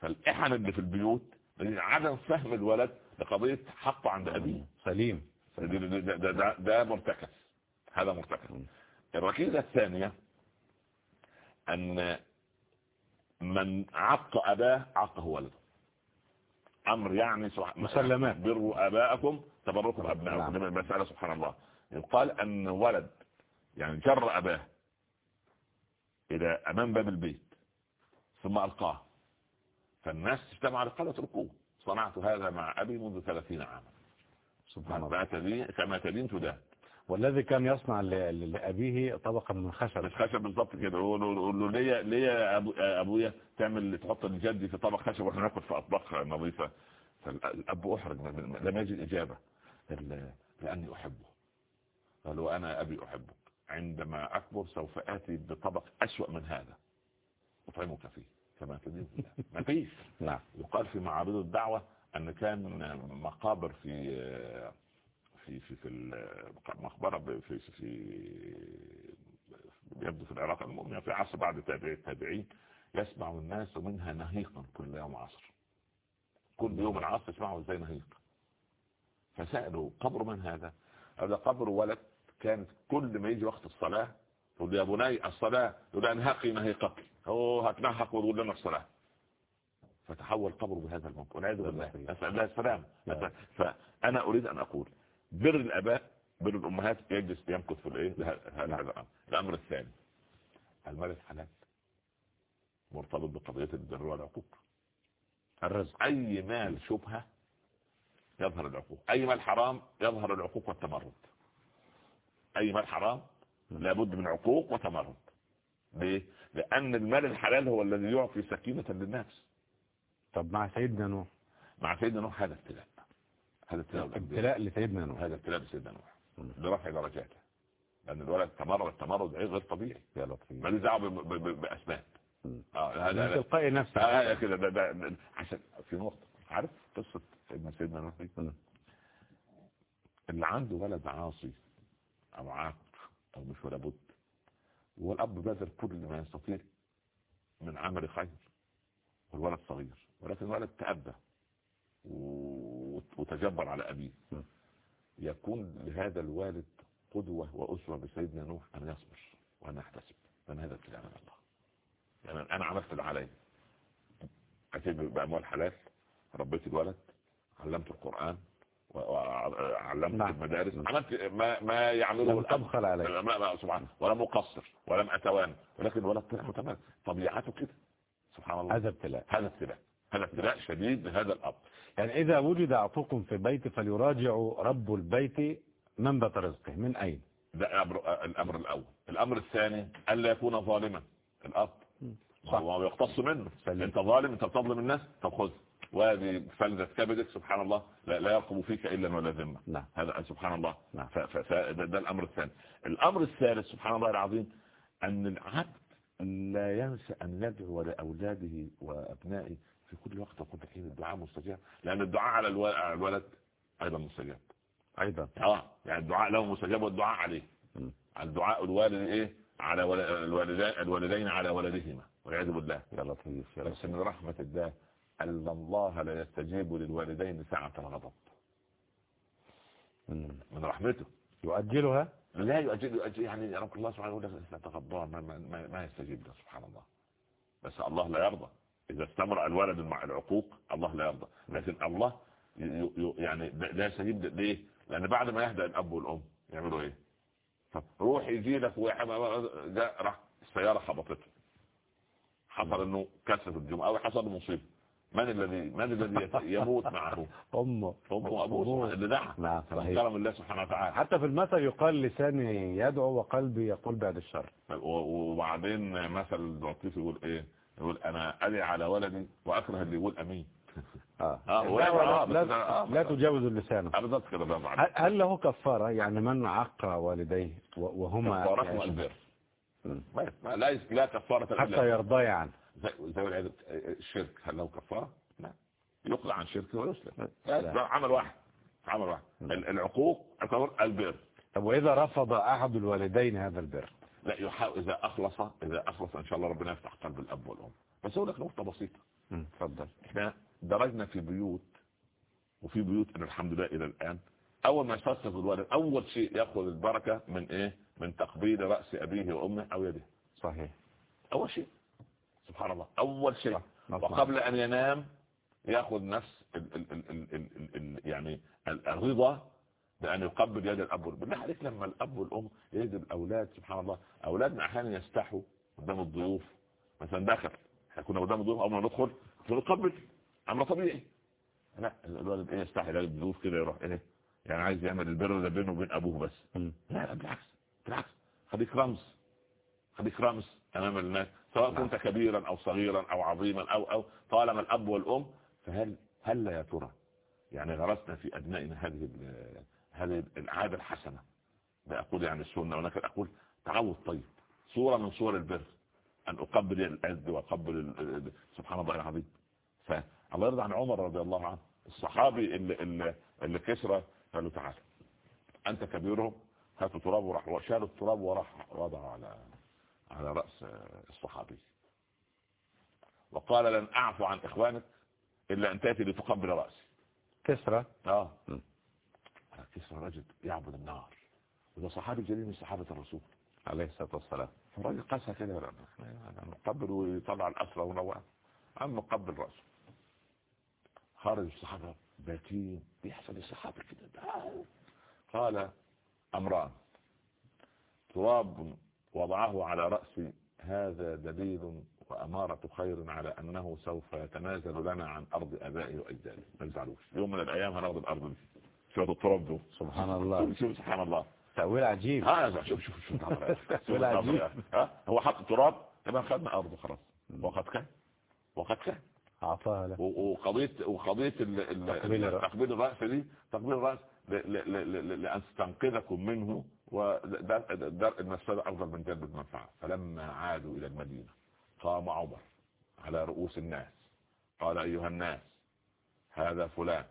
فالإحن اللي في البيوت عدم فهم الولد لقضية حقه عند أبيه. سليم. ده, ده, ده, ده, مرتكز. هذا مرتكز. الركيزة الثانية أن من عق أباه عقه ولده. أمر يعني مسلمات. بروا آباءكم تبركم أبنائكم نعم. مسألة سبحان الله. يقال أن ولد يعني جر أباه إلى أمام باب البيت ثم ألقاه. فالناس اجتمع قال اتركوه صنعت هذا مع أبي منذ ثلاثين عاما. سبحان الله. كما تدين تدان. والذي كان يصنع لأبيه طبقا من خشب خشب بالضبط كده. يقول له ليه ليه يا أبويا تعمل تحط الجدي في طبق خشب وإحنا ناكل في أطباق نظيفة. فالأب أحرج لم يجد إجابة. لأني أحبه. قال وأنا أبي أحبك. عندما أكبر سوف آتي بطبق أسوأ من هذا. أطعمك فيه. كما تدين ما فيش نعم. يقال في معارض الدعوة أن كان مقابر في في في في المقبرة في في يبدو في العراق المؤمنة في عصر بعد التابعين يسمع الناس منها نهيقا كل يوم عصر. كل يوم العصر يسمعوا إزاي نهيق؟ فسألوا قبر من هذا؟ هذا قبر ولد كانت كل ما يجي وقت الصلاة تقول يا بني الصلاة تقول أنهقي نهيقك. هو هتنهق وتقول لنا الصلاة. فتحول قبره بهذا المنطق والعياذ بالله. نسأل الله السلام فأنا أريد أن أقول بر الآباء بر الأمهات يجلس يمكث في الإيه؟ هذا الأمر. الأمر الثاني المال الحلال. مرتبط بقضية البر والعقوق. الرزق. أي مال شبهة يظهر العقوق. أي مال حرام يظهر العقوق والتمرد. أي مال حرام لابد من عقوق وتمرد. ليه؟ لأن المال الحلال هو الذي يعطي سكينة للناس. طب مع سيدنا نوح. مع سيدنا نوح هذا ابتلاء. هذا ابتلاء ابتلاء لسيدنا نوح. هذا ابتلاء لسيدنا نوح. لرفع درجاته. لأن الولد تمرد تمرد غير طبيعي. يا لطيف. مالوش دعوة بأسباب. آه هذا تلقائي نفسه. آه كده ده, ده عشان في نقطة. عارف قصة سيدنا سيدنا نوح اللي عنده ولد عاصي أو عاق أو مش ولا بد والأب بذل كل ما يستطيع من عمل خير والولد صغير ولكن الولد تأبى وتجبر على أبيه. يكون لهذا الوالد قدوة وأسوة بسيدنا نوح أن يصبر وأن يحتسب. لأن هذا ابتلاء من الله؟ يعني أنا عملت اللي علي أتيت بأموال حلال ربيت الولد علمت القرآن وعلمت نعم. المدارس. عملت ما ما يعمله. تبخل عليه ما سبحان ولم أقصر ولم أتوانى ولكن ولد طلع طبيعته كده؟ سبحان الله. هذا ابتلاء. هذا ابتلاء. هذا ابتلاء شديد لهذا الأب. يعني إذا وجد عقوق في بيت فليراجع رب البيت منبت رزقه. من أين؟ ده أمر الأمر الأول. الأمر الثاني ألا يكون ظالما. الأب. صح. هو يقتص منه. سليم. أنت ظالم أنت بتظلم الناس. طب خذ. وهذه فلذة كبدك سبحان الله لا, لا يرقب فيك إلا ولا ذمة. نعم. هذا سبحان الله. نعم. ده الأمر الثاني. الأمر الثالث سبحان الله العظيم أن العبد لا ينسى أن يدعو لأولاده وأبنائه في كل وقت وكل حين. الدعاء مستجاب. لأن الدعاء على الو- على الولد أيضا مستجاب. أيضا. آه. يعني الدعاء له مستجاب والدعاء عليه. م. الدعاء الوالد إيه؟ على الوالدين على ولدهما والعياذ بالله. يا لطيف يا بس لطيف من رحمة الله. أن الله لا يستجيب للوالدين ساعة الغضب. من رحمته. يؤجلها؟ لا يؤجل يؤجل يعني رب الله سبحانه وتعالى لا تغضبان ما, ما, ما, يستجيب له سبحان الله. بس الله لا يرضى. إذا استمر الولد مع العقوق الله لا يرضى. لكن الله يعني ده يستجيب ليه؟ لأن بعد ما يهدأ الأب والأم يعملوا إيه؟ طب روح يجي لك جاء راح السيارة خبطته. حصل إنه كسر الجمعة أو حصل مصيبة. من الذي من الذي يموت معه؟ أمه. أمه وأبوه اللي دعا نعم صحيح. كرم الله سبحانه وتعالى. حتى في المثل يقال لساني يدعو وقلبي يقول بعد الشر. و- وبعدين مثل لطيف يقول إيه؟ يقول أنا ادعي على ولدي وأكره اللي يقول أمين. آه. آه، لا, يدعو، آه، لا, لا, آه، لا تجاوز اللسان. بقى هل, له كفارة؟ يعني من عق والديه وهما كفارة يعني- البر. ما- لا لا كفارة حتى يرضى عنه زي العيد- الشرك هل له كفارة؟ لا يقلع عن شركه ويسلم. عمل واحد عمل واحد. ال- العقوق يعتبر البر. طب وإذا رفض أحد الوالدين هذا البر؟ لا يحاول إذا أخلص إذا أخلص إن شاء الله ربنا يفتح قلب الأب والأم. بس أقول لك نقطة بسيطة. اتفضل إحنا درجنا في بيوت وفي بيوت إن الحمد لله إلى الآن أول ما يستيقظ الولد أول شيء يأخذ البركة من إيه؟ من تقبيل رأس أبيه وأمه أو يده. صحيح. أول شيء. سبحان الله. أول شيء. صح. نعم. وقبل أن ينام يأخذ نفس ال ال ال ال ال ال ال يعني ال- الرضا بأن يقبل يد الأب والأم. بالله عليك لما الأب والأم يجد الأولاد سبحان الله. أولادنا أحيانا يستحوا قدام الضيوف. مثلا دخل إحنا كنا قدام الضيوف أول ما ندخل فنقبل أمر طبيعي. لا الولد إيه يستحي يلاقي الضيوف كده يروح إيه يعني عايز يعمل البر ده بينه وبين أبوه بس. لا لا بالعكس بالعكس. خليك رمز. خليك رمز. امام الناس سواء نعم. كنت كبيرا أو صغيرا أو عظيما أو أو طالما الأب والأم فهل هل يا ترى؟ يعني غرسنا في أبنائنا هذه هذه العادة الحسنة. لا أقول يعني السنة ولكن أقول تعود. طيب صورة من صور البر أن أقبل الأذ وأقبل سبحان الله العظيم. فالله يرضى عن عمر رضي الله عنه. الصحابي اللي اللي, اللي كسرى قال له تعالى أنت كبيرهم هاتوا تراب وراح شالوا التراب وراح وضعه على على رأس الصحابي. وقال لن أعفو عن إخوانك إلا أن تأتي لتقبل رأسي. كسرى. م. كسرى رجل يعبد النار. وده صحابي جليل من صحابة الرسول. عليه الصلاة والسلام. الراجل قاسها كده. يا ويطلع الاسرى ونوع عم مقبل رأسه. خرج الصحابة باتين بيحصل الصحابه كده. قال أمران تراب وضعه على راسي هذا دليل وأمارة خير على أنه سوف يتنازل لنا عن أرض أبائه وأجداده. ما تزعلوش. يوم من الأيام هناخد الأرض دي. شوية التراب دول سبحان الله. شوف سبحان الله. تأويل عجيب. ها شوف شوف شوف النظرة. عجيب. ها؟ هو حط تراب يبقى خدنا أرضه خلاص. وقد كان وقد كان أعطاها له وقضية وقضية ال- ال- تقبيل الرأس. تقبيل الرأس دي. تقبيل الرأس ل- ل- ل- ل- لأن تستنقذكم منه ودرء المفسدة أفضل من جلب المنفعة. فلما عادوا إلى المدينة قام عمر على رؤوس الناس. قال أيها الناس هذا فلان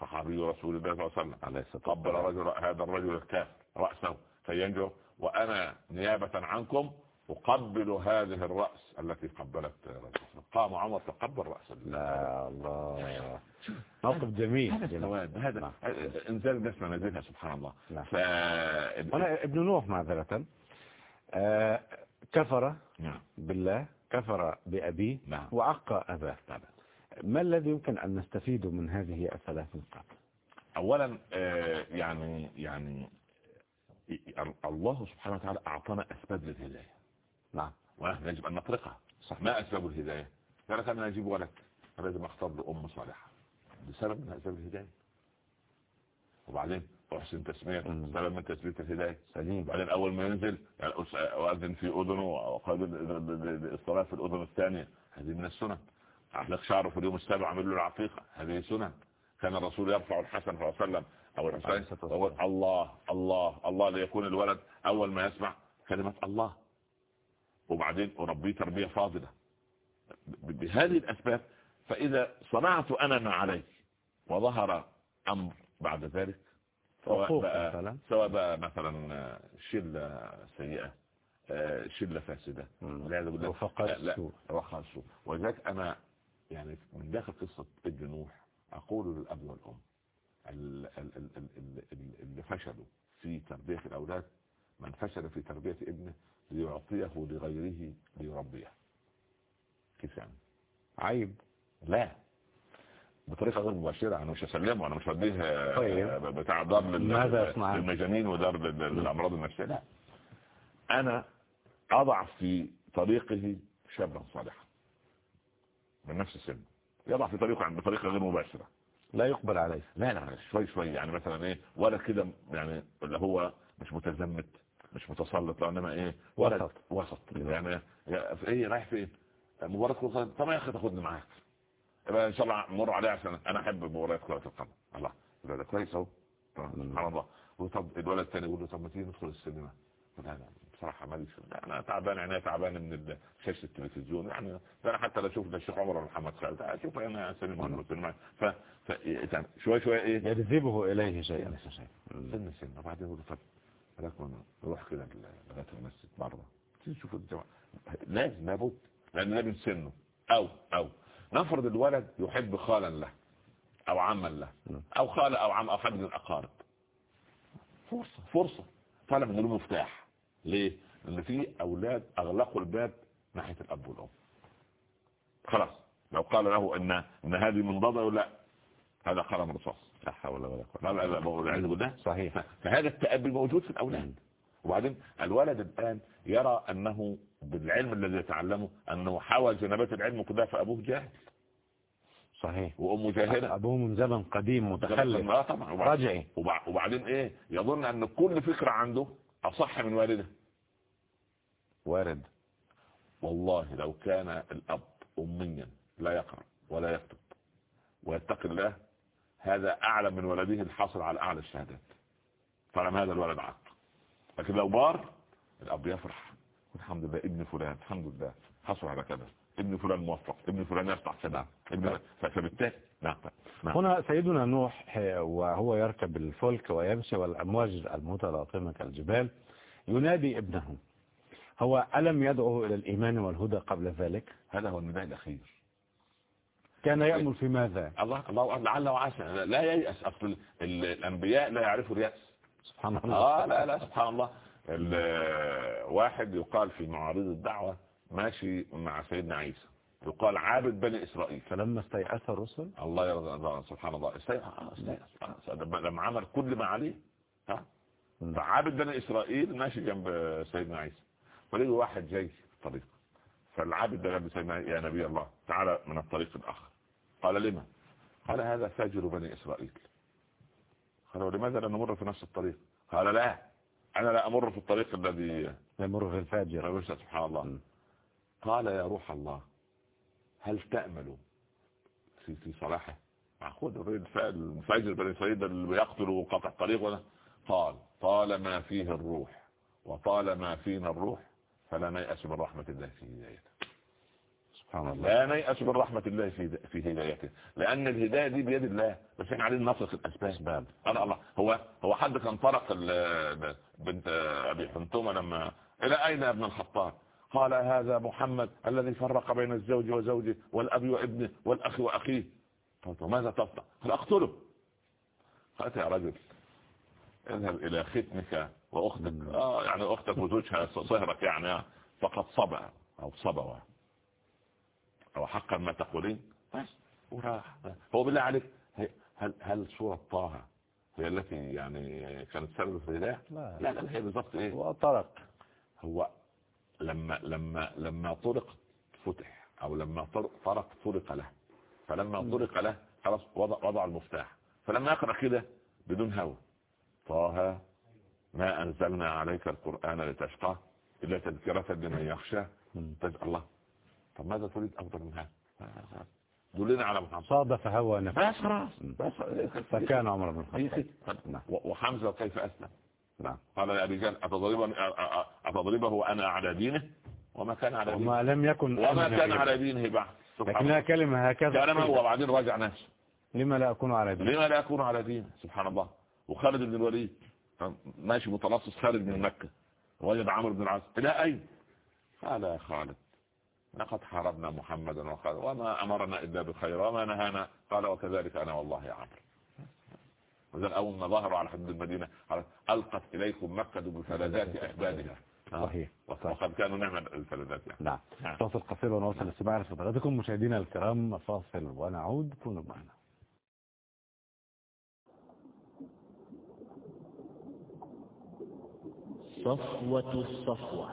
صحابي رسول الله صلى الله عليه وسلم. عليه قبل رجل هذا الرجل الكافر رأسه كي ينجو وأنا نيابة عنكم أقبل هذه الرأس التي قبلت قام عمر تقبل رأس لا الله. موقف جميل هذا جميل. الثواب هذا نعم. انزال الناس منازلها سبحان الله. نعم. ف هنا ابن نوح معذرة. آه، كفر نعم. بالله كفر بأبيه نعم. وعق أباه. نعم. ما الذي يمكن أن نستفيده من هذه الثلاث نقاط اولا آه، يعني يعني الله سبحانه وتعالى أعطانا أسباب للهداية. نعم. ونحن يجب أن نطرقها صح. ما أسباب الهداية؟ قال لك أنا أجيب ولد. لازم أختار له ام صالحة. بسبب من أسباب الهداية. وبعدين أحسن تسمية مم. سبب من تثبيت الهداية. سليم. وبعدين أول ما ينزل يعني أؤذن في أذنه وقابل الصلاه في الأذن الثانية. هذه من السنن. أحلق شعره في اليوم السابع عمل له العقيقة. هذه سنن. كان الرسول يرفع الحسن صلى الله عليه وسلم الحسين الصلاة. ويقول الله الله الله ليكون الولد. أول ما يسمع كلمة الله. وبعدين أربيه تربية فاضلة. ب- بهذه الأسباب فإذا صنعت أنا ما علي وظهر أمر بعد ذلك سواء بقى, مثلا. سواء بقى مثلا شلة سيئة آه، شلة فاسدة. مم. والعياذ بالله رفقاء لا السوء. ولذلك أنا يعني من داخل قصة ابن نوح أقول للأب والأم ال- ال- ال- ال- ال- ال- اللي فشلوا في تربية الأولاد من فشل في تربية ابنه ليعطيه لغيره ليربيه. كيف يعني؟ عيب. لا. بطريقة غير مباشرة. أنا مش هسلمه. أنا مش هديه آه، طيب. بتاع دار لل- ماذا يصنع؟ للمجانين ودار لل- للأمراض النفسية. لا. أنا أضع في طريقه شابا صالحا. من نفس السن. يضع في طريقه عن بطريقة غير مباشرة. لا يقبل عليه. لا لا شوي شوي. يعني مثلا إيه؟ ولا كده يعني اللي هو مش متزمت. مش متسلط لا انما إيه وسط. وسط. يعني إيه رايح فين؟ مباراة كرة القدم. طب يا أخي تاخدني معاك. يبقى إن شاء الله مر عليه عشان أنا أحب مباريات كرة القدم. الله. يبقى ده كويس أهو. سبحان الله. وطب الولد الثاني يقول له طب ما تيجي ندخل السينما؟ لا لا بصراحة ماليش. أنا تعبان عينيا تعبان من شاشة التلفزيون. يعني ده أنا حتى لا أشوف ده الشيخ عمر ولا محمد خالد. أشوف أنا سينما ولا سينما ف يعني شوي شوي إيه؟ يجذبه إليه شيئا مم. سنة سنة وبعدين يقول طب لكن نروح كده لغاية المسجد مرة. تيجي تشوف الجماعة. لازم لابد. لأن ده سنه. أو أو. نفرض الولد يحب خالا له أو عما له. نعم. أو خالة أو عم أو حد من الأقارب. فرصة. فرصة. طالب من له مفتاح ليه؟ لأن في أولاد أغلقوا الباب ناحية الأب والأم. خلاص. لو قال له إن إن هذه منضدة لا هذا قلم رصاص. لا حول ولا قوة. لا لا لا بقول العياذ بالله. صحيح. فهذا التأبي موجود في الأولاد. وبعدين الولد الآن يرى أنه بالعلم الذي يتعلمه أنه حاول جنبات العلم كلها فأبوه جاهل. صحيح. وأمه جاهلة أبوه من زمن قديم متخلف. آه طبعا. رجعي. وبع- وبعدين إيه؟ يظن أن كل فكرة عنده أصح من والده. وارد. والله لو كان الأب أميا لا يقرأ ولا يكتب ويتقي الله هذا أعلى من ولده الحاصل على أعلى الشهادات. طالما هذا الولد عق. لكن لو بار الأب يفرح. الحمد لله ابن فلان الحمد لله. حصل على كذا. ابن فلان موفق. ابن فلان يفتح كذا ابن فبالتالي نعم. نعم. هنا سيدنا نوح وهو يركب الفلك ويمشي والأمواج المتلاطمة كالجبال ينادي ابنه. هو ألم يدعوه إلى الإيمان والهدى قبل ذلك؟ هذا هو النداء الأخير. كان يأمل في ماذا؟ الله الله لعل وعسى. لا ييأس أصل ال- الأنبياء لا يعرفوا اليأس. سبحان الله. آه لا لا سبحان الله. ال- واحد يقال في معارض الدعوة ماشي مع سيدنا عيسى. يقال عابد بني إسرائيل. فلما استيأس الرسل؟ الله يرضى الله سبحان الله. آه، استيقظ. آه، لما لما عمل كل ما عليه. ها؟ فعابد بني إسرائيل ماشي جنب سيدنا عيسى. فلقي واحد جاي في الطريق. فالعابد ده سيدنا يا نبي الله. تعالى من الطريق الآخر. قال لما؟ قال هذا فاجر بني إسرائيل. قال ولماذا لا نمر في نفس الطريق؟ قال لا أنا لا أمر في الطريق الذي يمر في الفاجر. سبحان الله. م. قال يا روح الله هل تأمل؟ في في صلاحه. معقول الراجل الف- الفاجر بني إسرائيل ده اللي بيقتل وقطع الطريق ولا؟ قال طالما فيه الروح وطالما فينا الروح فلا نيأس من رحمة الله في هدايته. سبحان الله. لا نيأس من رحمة الله في في هدايته. لأن الهداية دي بيد الله بس إحنا علينا نثق الأسباب. أسباب. الله هو هو حد كان طرق ال- بنت أبي حنتمه لما إلى أين يا ابن الخطاب؟ قال هذا محمد الذي فرق بين الزوج وزوجه والأب وابنه والأخ وأخيه. قالت وماذا تصنع قال أقتله. قالت يا رجل اذهب إلى ختنك وأختك آه يعني أختك وزوجها صهرك يعني آه. فقد صبا أو صبوا. أو حقا ما تقولين. بس وراح. هو بالله عليك هل هل سورة طه هي التي يعني كانت سبب في الهداية لا. لا, لا هي بالضبط إيه؟ هو طرق. هو لما لما لما طرق فتح أو لما طرق طرق له. فلما طرق له خلاص وضع وضع المفتاح. فلما يقرأ كده بدون هوى طه ما أنزلنا عليك القرآن لتشقى إلا تذكرة لمن يخشى. الله. طب ماذا تريد أفضل من هذا؟ دلنا على محمد. صادف هوى نفسه. بس خلاص بس فكان عمر بن الخطاب. نعم. وحمزة كيف أسلم؟ نعم. قال يا رجال أتضربه وأنا على دينه؟ وما كان على دينه. وما لم يكن وما كان على دينه بعد. لكنها كلمة هكذا كلمة هو وبعدين راجع نفسه. لما لا أكون على دينه. لما لا أكون على دينه؟ سبحان الله. وخالد بن الوليد. ماشي متلصص خارج من مكة. وجد عمرو بن العاص. إلى أين؟ قال يا خالد لقد حاربنا محمدا وقال وما أمرنا إلا بخير وما نهانا. قال وكذلك أنا والله يا عمرو. وذلك أول ما ظهروا على حدود المدينة ألقت إليكم مكة بفلذات أحبابها صحيح. وقد كانوا نعمل الفلذات يعني. نعم. فاصل قصير ونوصل الاستماع لفضلاتكم مشاهدينا الكرام فاصل ونعود. كونوا معنا. صفوة الصفوة.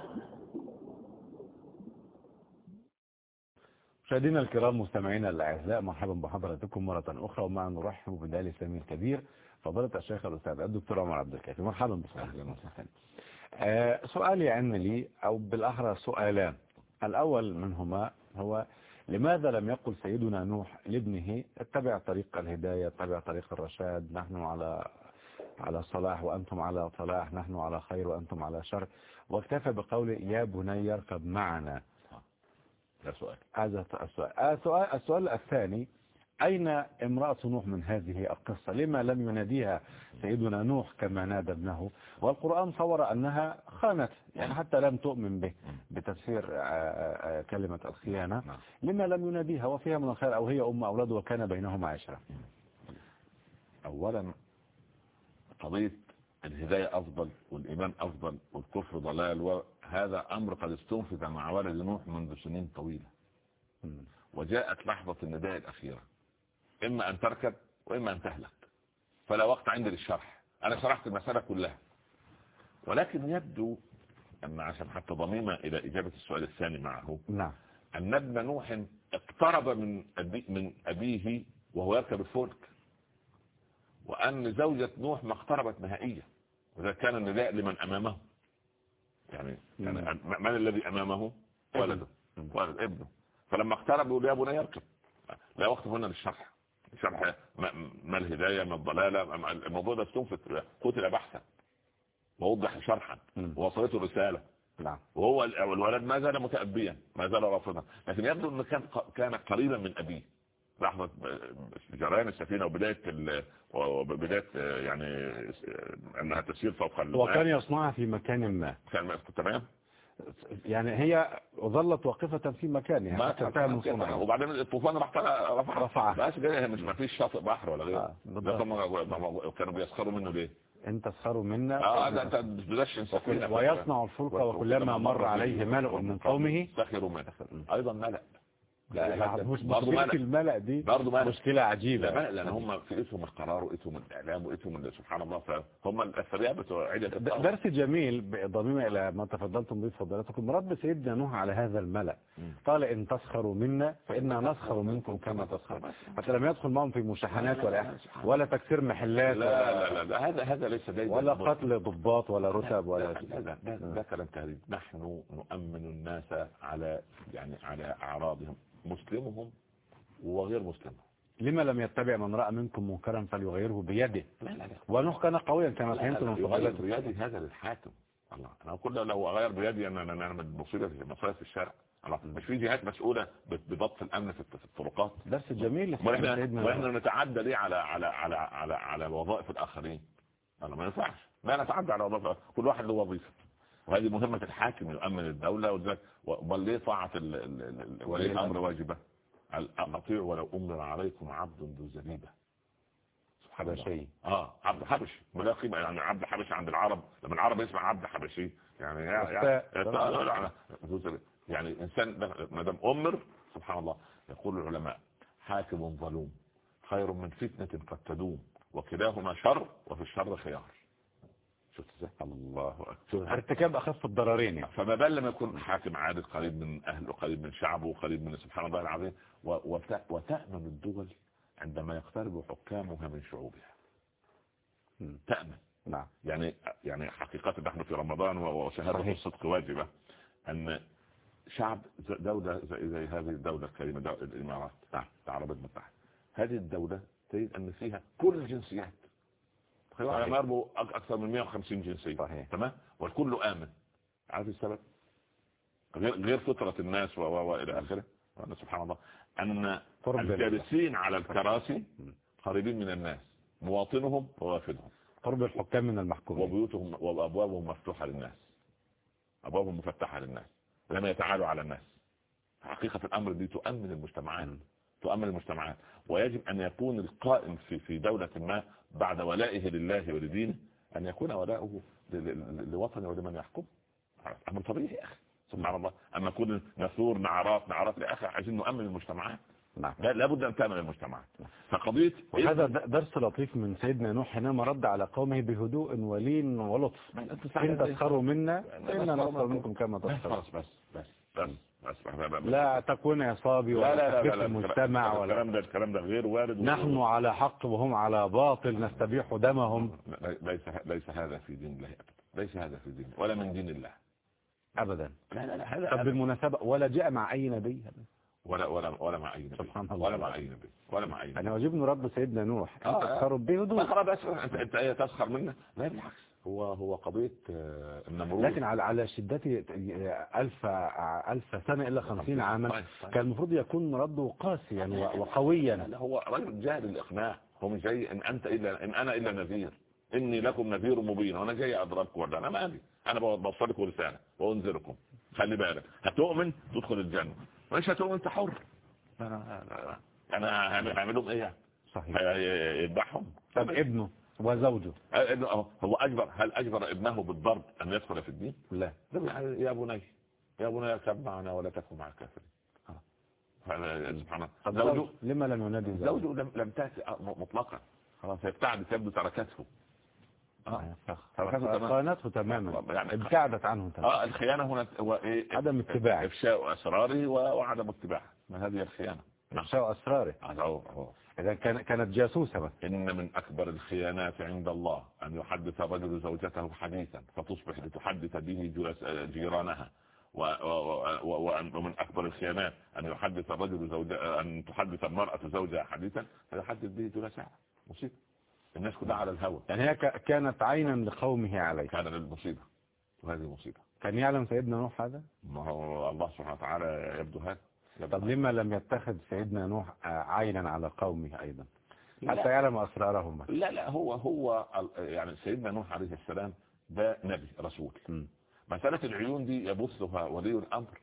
مشاهدينا الكرام مستمعينا الأعزاء مرحبا بحضراتكم مرة أخرى ومع نرحب بدال الاسلامي الكبير فضيلة الشيخ الأستاذ الدكتور عمر عبد الكافي. مرحبا وسهلا. آه سؤالي عن لي أو بالأحرى سؤالان. الأول منهما هو لماذا لم يقل سيدنا نوح لابنه اتبع طريق الهداية اتبع طريق الرشاد نحن على على صلاح وأنتم على صلاح نحن على خير وأنتم على شر. واكتفى بقوله يا بني اركب معنا. هذا سؤال. هذا السؤال. السؤال الثاني أين امرأة نوح من هذه القصة؟ لما لم يناديها سيدنا نوح كما نادى ابنه؟ والقرآن صور أنها خانت يعني حتى لم تؤمن به بتفسير كلمة الخيانة. لما لم يناديها وفيها من الخير أو هي أم أولاده وكان بينهما عشرة. أولا قضية الهداية أفضل والإيمان أفضل والكفر ضلال وهذا أمر قد استنفذ مع ولد نوح منذ سنين طويلة. وجاءت لحظة النداء الأخيرة. إما أن تركب وإما أن تهلك. فلا وقت عندي للشرح. أنا شرحت المسألة كلها. ولكن يبدو أن عشان حتى ضميمة إلى إجابة السؤال الثاني معه نعم. أن ابن نوح اقترب من أبي من أبيه وهو يركب الفلك وأن زوجة نوح ما اقتربت نهائيا وإذا كان النداء لمن أمامه. يعني, يعني من الذي أمامه؟ ولده ولد ابنه. فلما اقترب يقول يا بني اركب. لا وقت هنا للشرح. شرح ما الهداية ما الضلالة الموضوع ده استنفت قتل بحثا. ووضح شرحا. ووصلته رسالة. نعم. وهو الولد ما زال متأبيا ما زال رافضا. لكن يبدو انه كان كان قريبا من أبيه. لحظة جريان السفينة وبداية وبداية يعني إنها تسير فوق وكان يصنعها في مكان ما. كان تمام. يعني هي ظلت واقفة في مكانها ما من صنعها. وبعدين الطوفان راح رفع رفعها. بس كده مش ما فيش شاطئ بحر ولا غيره. آه. كانوا بيسخروا منه ليه؟ ان تسخروا منا آه ده انت بلاش سفينة ويصنع الفلك وكلما مر عليه ملأ من قومه سخروا منه. أيضا ملأ. لا مش مشكلة الملأ دي ملأ مشكلة عجيبة. لا لأن هم في اسمهم القرار واسمهم الإعلام واسمهم سبحان الله فهم الاثرياء بتوع عدة درس جميل ضميمة إلى ما تفضلتم به فضلاتكم رد سيدنا نوح على هذا الملأ. قال إن تسخروا منا فإنا نسخر منكم كما تسخرون حتى لم يدخل معهم في مشاحنات ولا ولا تكسير محلات لا لا لا هذا هذا ليس دايما ولا قتل ضباط ولا رتب ولا لا لا ده كلام تهريج نحن نؤمن الناس على يعني على أعراضهم. مسلمهم وغير مسلمهم. لما لم يتبع من رأى منكم منكرا فليغيره بيده. ونوح كان قويا كما فهمت من يغير بيدي هذا للحاكم. الله أنا أقول لو أغير بيدي أنا أنا أنا في مصيبه في الشارع الله مش في جهات مسؤولة بضبط الأمن في الطرقات. درس جميل وإحنا نتعدى ليه على على على على على وظائف الآخرين؟ أنا ما ينفعش. لا نتعدى على وظائف كل واحد له وظيفة. وهذه مهمة الحاكم يؤمن الدولة بل ليه طاعة ولي الأمر واجبة؟ أطيع ولو أمر عليكم عبد ذو زبيبة حبشي آه عبد حبشي. ولا قيمة يعني عبد حبشي عند العرب لما العرب يسمع عبد حبشي يعني يعني, يعني, يعني إنسان ما دام أمر سبحان الله. يقول العلماء حاكم ظلوم خير من فتنة قد تدوم وكلاهما شر وفي الشر خيار. شفت الله اكبر ارتكاب اخف الضررين يعني. فما بال لما يكون حاكم عادل قريب من أهله قريب من شعبه قريب من سبحان الله العظيم وتأمن الدول عندما يقترب حكامها من شعوبها. تأمن. نعم. يعني يعني حقيقة نحن في رمضان وشهادة الصدق واجبة أن شعب دولة زي, زي هذه الدولة الكريمة دولة الإمارات. نعم. العربية المتحدة هذه الدولة تجد أن فيها كل الجنسيات. يربو أكثر من 150 جنسية صحيح. تمام؟ والكل آمن. عارف السبب؟ غير غير فطرة الناس وإلى آخره. سبحان الله. أن الجالسين على الكراسي قريبين من الناس. مواطنهم ووافدهم. قرب الحكام من المحكومين. وبيوتهم وأبوابهم مفتوحة للناس. أبوابهم مفتحة للناس. لم يتعالوا على الناس. حقيقة الأمر دي تؤمن المجتمعات. تؤمن المجتمعات. ويجب أن يكون القائم في في دولة ما بعد ولائه لله ولدينه أن يكون ولاؤه لوطنه ولمن يحكم. أمر طبيعي يا أخي. سبحان الله. أما كل نثور نعرات نعرات لأخي عايزين نؤمن المجتمعات. نعم. لابد أن تأمن المجتمعات. فقضية وهذا درس لطيف من سيدنا نوح حينما رد على قومه بهدوء ولين ولطف. إن تسخروا منا إنا نسخر منكم كما تسخروا بس بس بس بس. لا تكون عصابي ولا لا لا لا المجتمع ولا الكلام ده الكلام ده غير وارد نحن على حق وهم على باطل نستبيح دمهم. ليس ليس هذا في دين الله ابدا. ليس هذا في دين ولا من دين الله. ابدا. لا لا لا هذا طب بالمناسبة ولا جاء مع أي نبي؟ ولا ولا ولا مع أي نبي. سبحان الله. ولا مع أي نبي. ولا مع أي نبي. أنا واجبني رب سيدنا نوح. أنت تسخر به بس. أنت إيه تسخر منه؟ لا بالعكس. هو هو قضية النمرود. لكن على على شدته ألف ألف سنة إلا خمسين عاما طيب طيب. كان المفروض يكون رده قاسيا وقويا. لا هو رجل جاهل الإقناع هو مش جاي إن أنت إلا إن أنا إلا نذير. إني لكم نذير مبين. وأنا جاي أضربكم ولا أنا مالي أنا بوصلكم رسالة وأنذركم. خلي بالك. هتؤمن تدخل الجنة. مش هتؤمن أنت حر. أنا أنا هعملهم إيه؟ صحيح. يذبحهم طب ابنه. وزوجه. هو أجبر هل أجبر ابنه بالضرب أن يدخل في الدين؟ لا. يا بني يا بني اركب معنا ولا تكن مع الكافرين. سبحان الله. زوجه لما لم ينادي زوجه؟ لم, لم تأتي مطلقا. خلاص ابتعدت يبدو تركته. خانته تماما. يعني ابتعدت عنه تماما. آه الخيانة هنا هو إيه؟ عدم اتباع إفشاء أسراره وعدم اتباعه. ما هذه الخيانة؟ إفشاء أسراره. إذا كانت جاسوسة إن من أكبر الخيانات عند الله أن يحدث الرجل زوجته حديثا فتصبح لتحدث به جيرانها. ومن أكبر الخيانات أن يحدث الرجل زوجة أن تحدث المرأة زوجها حديثا فيحدث به جلساء مصيبة. الناس كلها على الهوى. يعني هي كانت عينا لقومه عليه كان للمصيبة وهذه مصيبة كان يعلم سيدنا نوح هذا؟ ما هو الله سبحانه وتعالى يبدو هذا. طب لما لم يتخذ سيدنا نوح عينا على قومه أيضا؟ حتى يعلم أسرارهم لا لا هو هو يعني سيدنا نوح عليه السلام ده نبي رسول. م. مسألة العيون دي يبثها ولي الأمر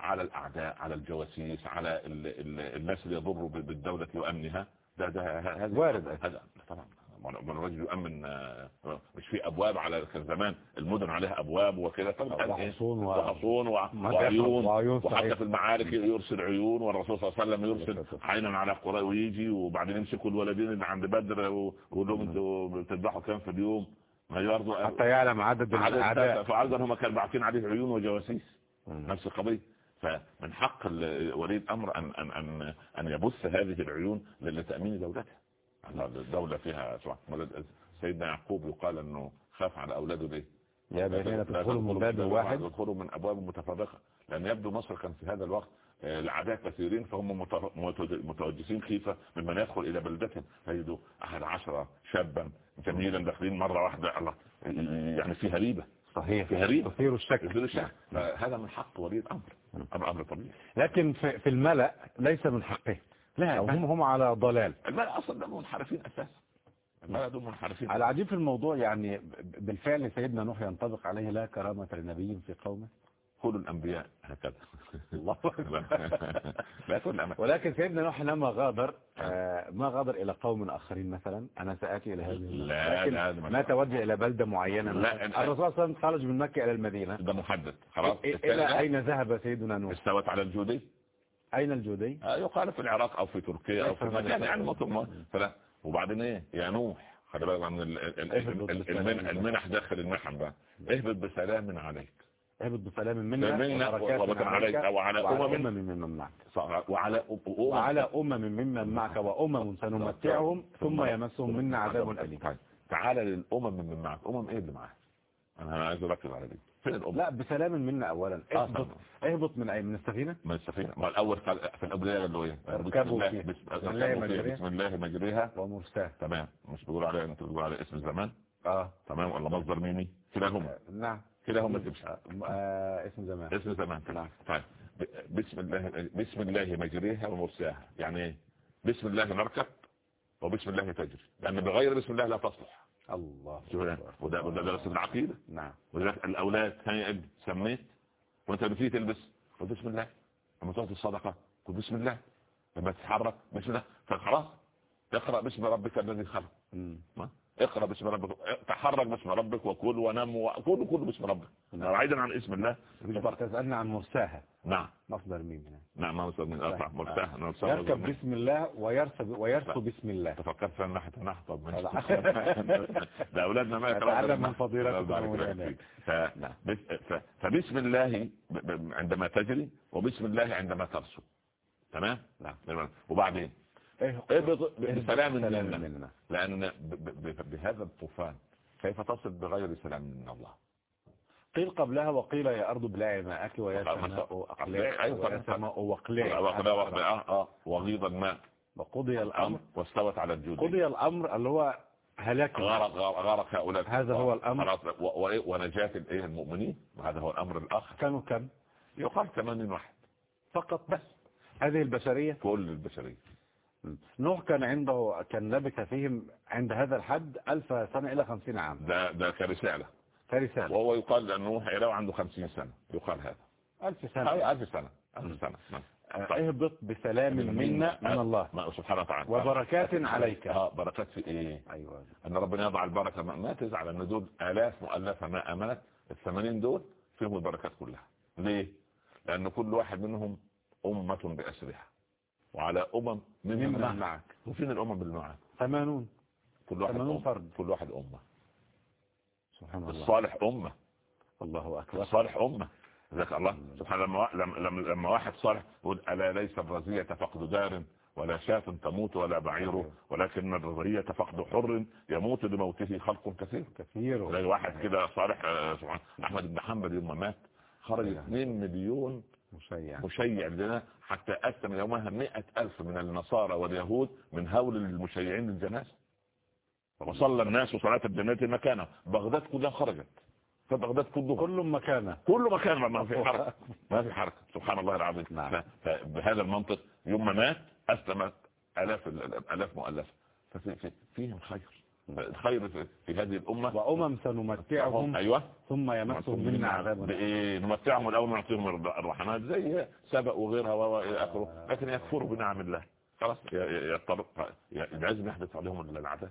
على الأعداء على الجواسيس على ال ال الناس اللي يضروا بالدولة وأمنها. ده ده هذا وارد هذا طبعا. من الرجل يؤمن آه، مش في أبواب على كان زمان المدن عليها أبواب وكذا وحصون وحصون وعيون وحتى في المعارك يرسل عيون والرسول صلى الله عليه وسلم يرسل عينا على قرى ويجي وبعدين يمسكوا الولدين اللي عند بدر ويقول لهم أنتوا بتذبحوا كام في اليوم. ما يرضوا حتى يعلم عدد الأعداء. فعرضا هم كانوا باعتين عليه عيون وجواسيس. نفس القضية. فمن حق ولي الأمر ان ان ان أن يبث هذه العيون لتامين دولته الدولة فيها سيدنا يعقوب يقال إنه خاف على أولاده ليه؟ يا بنينا تدخلوا من باب واحد. تدخلوا من أبواب متفرقة. لأن يبدو مصر كان في هذا الوقت آه، العداء كثيرين فهم متوجسين خيفة ممن يدخل إلى بلدتهم. فيجدوا أحد عشرة شابا جميلا داخلين مرة واحدة الله يعني فيها ريبة صحيح. فيها ريبة تثير الشك. تثير الشك. هذا من حق ولي الأمر. أمر أمر طبيعي. لكن في الملأ ليس من حقه. لا هم هم على ضلال. الملأ أصلا ده منحرفين أساسا. الملأ دول منحرفين. العجيب في الموضوع يعني بالفعل سيدنا نوح ينطبق عليه لا كرامة لنبي في قومه. كل الأنبياء هكذا. الله لا كل ولكن سيدنا نوح لما غادر آه. ما غادر إلى قوم آخرين مثلا. أنا سآتي إلى هذه لا لا ما توجه إلى بلدة معينة. لا الرسول صلى الله عليه وسلم خرج من مكة إلى المدينة. ده محدد. خلاص إلى أين ذهب سيدنا نوح؟ استوت على الجودي. أين الجودي؟ آه، يقال في العراق أو في تركيا أو في مكان يعني مطلوب. فلا. وبعدين إيه؟ يا نوح. خلي بالك من. المنح المنح داخل المحن بقى. اهبط بسلام عليك. اهبط بسلام منا منا وبركات عليك. أو على وعلى أمم. أمم ممن معك صح، وعلى أمم. وعلى أمم ممن معك وأمم سنمتعهم ثم يمسهم منا عذاب أليم. طيب. تعالى للأمم من معك أمم إيه اللي معاك؟ أنا عايز أركز على دي. فين لا بسلام منا أولا. آه، اهبط. اهبط من أي؟ من السفينة؟ من السفينة. ما الأول قال في الابديه اللي. بسم الله. مجريها. بسم الله مجريها. ومرساه تمام. مش بيقول عليه انت بتقول عليه اسم الزمان آه. تمام. ولا مصدر ميمي؟ كلاهما. نعم. كلاهما تمشي آه، آه، اسم زمان. اسم زمان. نعم. طيب. بسم الله بسم الله مجريها ومرساها. يعني إيه؟ بسم الله نركب وبسم الله تجري. لأن بغير بسم الله لا تصلح. الله. وده وده درس العقيده نعم. ولذلك الأولاد هيا ابني سميت. وانت بتيجي تلبس. قل بسم الله. لما تعطي الصدقه قل بسم الله. لما تتحرك. بسم الله. فخلاص. اقرأ باسم ربك الذي خلق. اقرأ باسم ربك تحرك باسم ربك وكل ونم وكل كل باسم ربك نعم. بعيدا عن اسم الله تسألنا عن مرساها نعم مصدر ميم يعني. نعم ما من أطلع أنا مرتاح. يركب بسم الله ويرسب ويرسو بسم الله تفكرت في ماشي. لا. ده أولادنا ما يقرأوا نتعلم النحو. من فضيلتكم الله يبارك مولانا. فيك. ف- بس- ف- فبسم الله عندما تجري وبسم الله عندما ترسو تمام نعم وبعدين إيه ابط بسلام سلام منا. لأن بهذا الطوفان كيف تصل بغير سلام من الله؟ قيل قبلها وقيل يا أرض ابلعي ماءك ويا. سماء أقلعي. ويا سماء آه وغيض الماء وقضي الأمر واستوت على الجود قضي الأمر اللي هو هلاك غرق غرق هؤلاء هذا هو الأمر. ونجاة الايه المؤمنين. وهذا هو الأمر الآخر. كانوا كم يقال 80 واحد. فقط بس. هذه البشرية؟ كل البشرية. نوح كان عنده كان لبث فيهم عند هذا الحد ألف سنة إلى خمسين عام. ده ده كرسالة. كرسالة. وهو يقال لأنه نوح إله عنده 50 سنة يقال هذا. ألف سنة. هاي 1000 سنة 1000 سنة. نعم. آه، اهبط بسلام منا من الله. سبحانه وتعالى وبركات عليك. آه بركات في إيه؟ أيوة. أن ربنا يضع البركة ما, ما تزعل أن دول آلاف مؤلفة ما أمنت ال 80 دول فيهم البركات كلها. ليه؟ لأن كل واحد منهم أمة بأسرها. وعلى أمم من ممن معك معك. وفين الأمم اللي معك. ثمانون. كل واحد ثمانون أم. فرد. كل واحد أمة. سبحان الله. الصالح أمة. الله أكبر. الصالح أمة. ذاك الله. سبحان لما لما لما, واحد صالح يقول ألا ليس الرزية فقد دار ولا شاة تموت ولا بعير ولكن الرزية فقد حر يموت لموته خلق كثير. كثير. زي واحد كده صالح آه، سبحان أحمد بن حنبل يوم ما مات خرج 2 مليون مشيع. مشيع لنا حتى أسلم يومها مئة ألف من النصارى واليهود من هول المشيعين للجنازة. وصلى الناس صلاة الجنازة مكانه. بغداد كلها خرجت. فبغداد كله كل مكانه. كل مكان ما في حركة. ما في حركة. سبحان الله العظيم. نعم. فبهذا المنطق يوم ما مات أسلمت آلاف ال- آلاف مؤلفة. ففي في- فيهم خير في- هذه الأمة. وأمم سنمتعهم أيوة. ثم يمسهم منا عذاب. بإيه نمتعهم الأول ونعطيهم الر- الرحمات زي سبق وغيرها و- إلى آخره. لكن يكفروا بنعم الله. خلاص ي- ي- يضطر ي- لازم يحدث عليهم العذاب.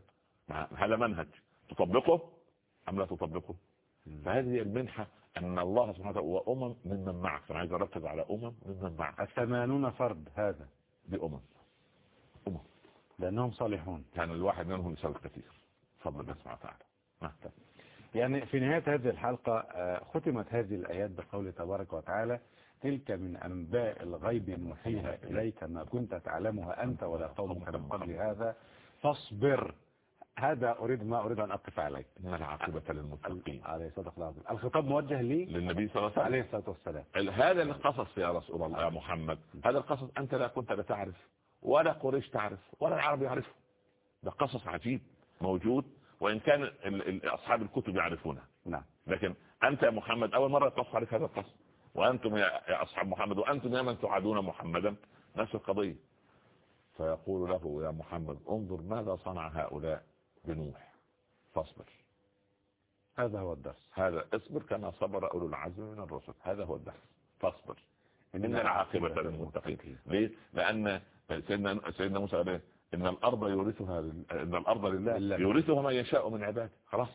هذا منهج. تطبقه أم لا تطبقه؟ فهذه المنحة أن الله سبحانه وتعالى وأمم ممن معك. أنا عايز أركز على أمم ممن معك. الثمانون فرد هذا. دي أمم. لأنهم صالحون. كان الواحد منهم يسوي كثير. الله سبحانه وتعالى نعم. يعني في نهاية هذه الحلقة آه، ختمت هذه الآيات بقوله تبارك وتعالى تلك من أنباء الغيب نوحيها إليك ما كنت تعلمها أنت ولا قومك من قبل هذا. فاصبر. هذا أريد ما أريد أن أقف عليه. إن العاقبة للمتقين. عليه الصلاة والسلام. الخطاب موجه لي للنبي صلى الله عليه الصلاة والسلام. ال- هذا القصص يا رسول الله يا محمد. هذا القصص أنت لا كنت لا تعرف ولا قريش تعرف ولا العرب يعرفه. ده قصص عجيب موجود. وإن كان أصحاب الكتب يعرفونه. نعم. لكن أنت يا محمد أول مرة عليك هذا القصص وأنتم يا يا أصحاب محمد وأنتم يا من تعادون محمدا. نفس القضية. فيقول له يا محمد انظر ماذا صنع هؤلاء بنوح. فاصبر. هذا هو الدرس. هذا اصبر كما صبر أولو العزم من الرسل. هذا هو الدرس. فاصبر. إن العاقبة للمتقين. ليه؟ لأن سيدنا سيدنا موسى إيه؟ إن الأرض يورثها إن الأرض لله لله. يورثها من يشاء من عباده خلاص.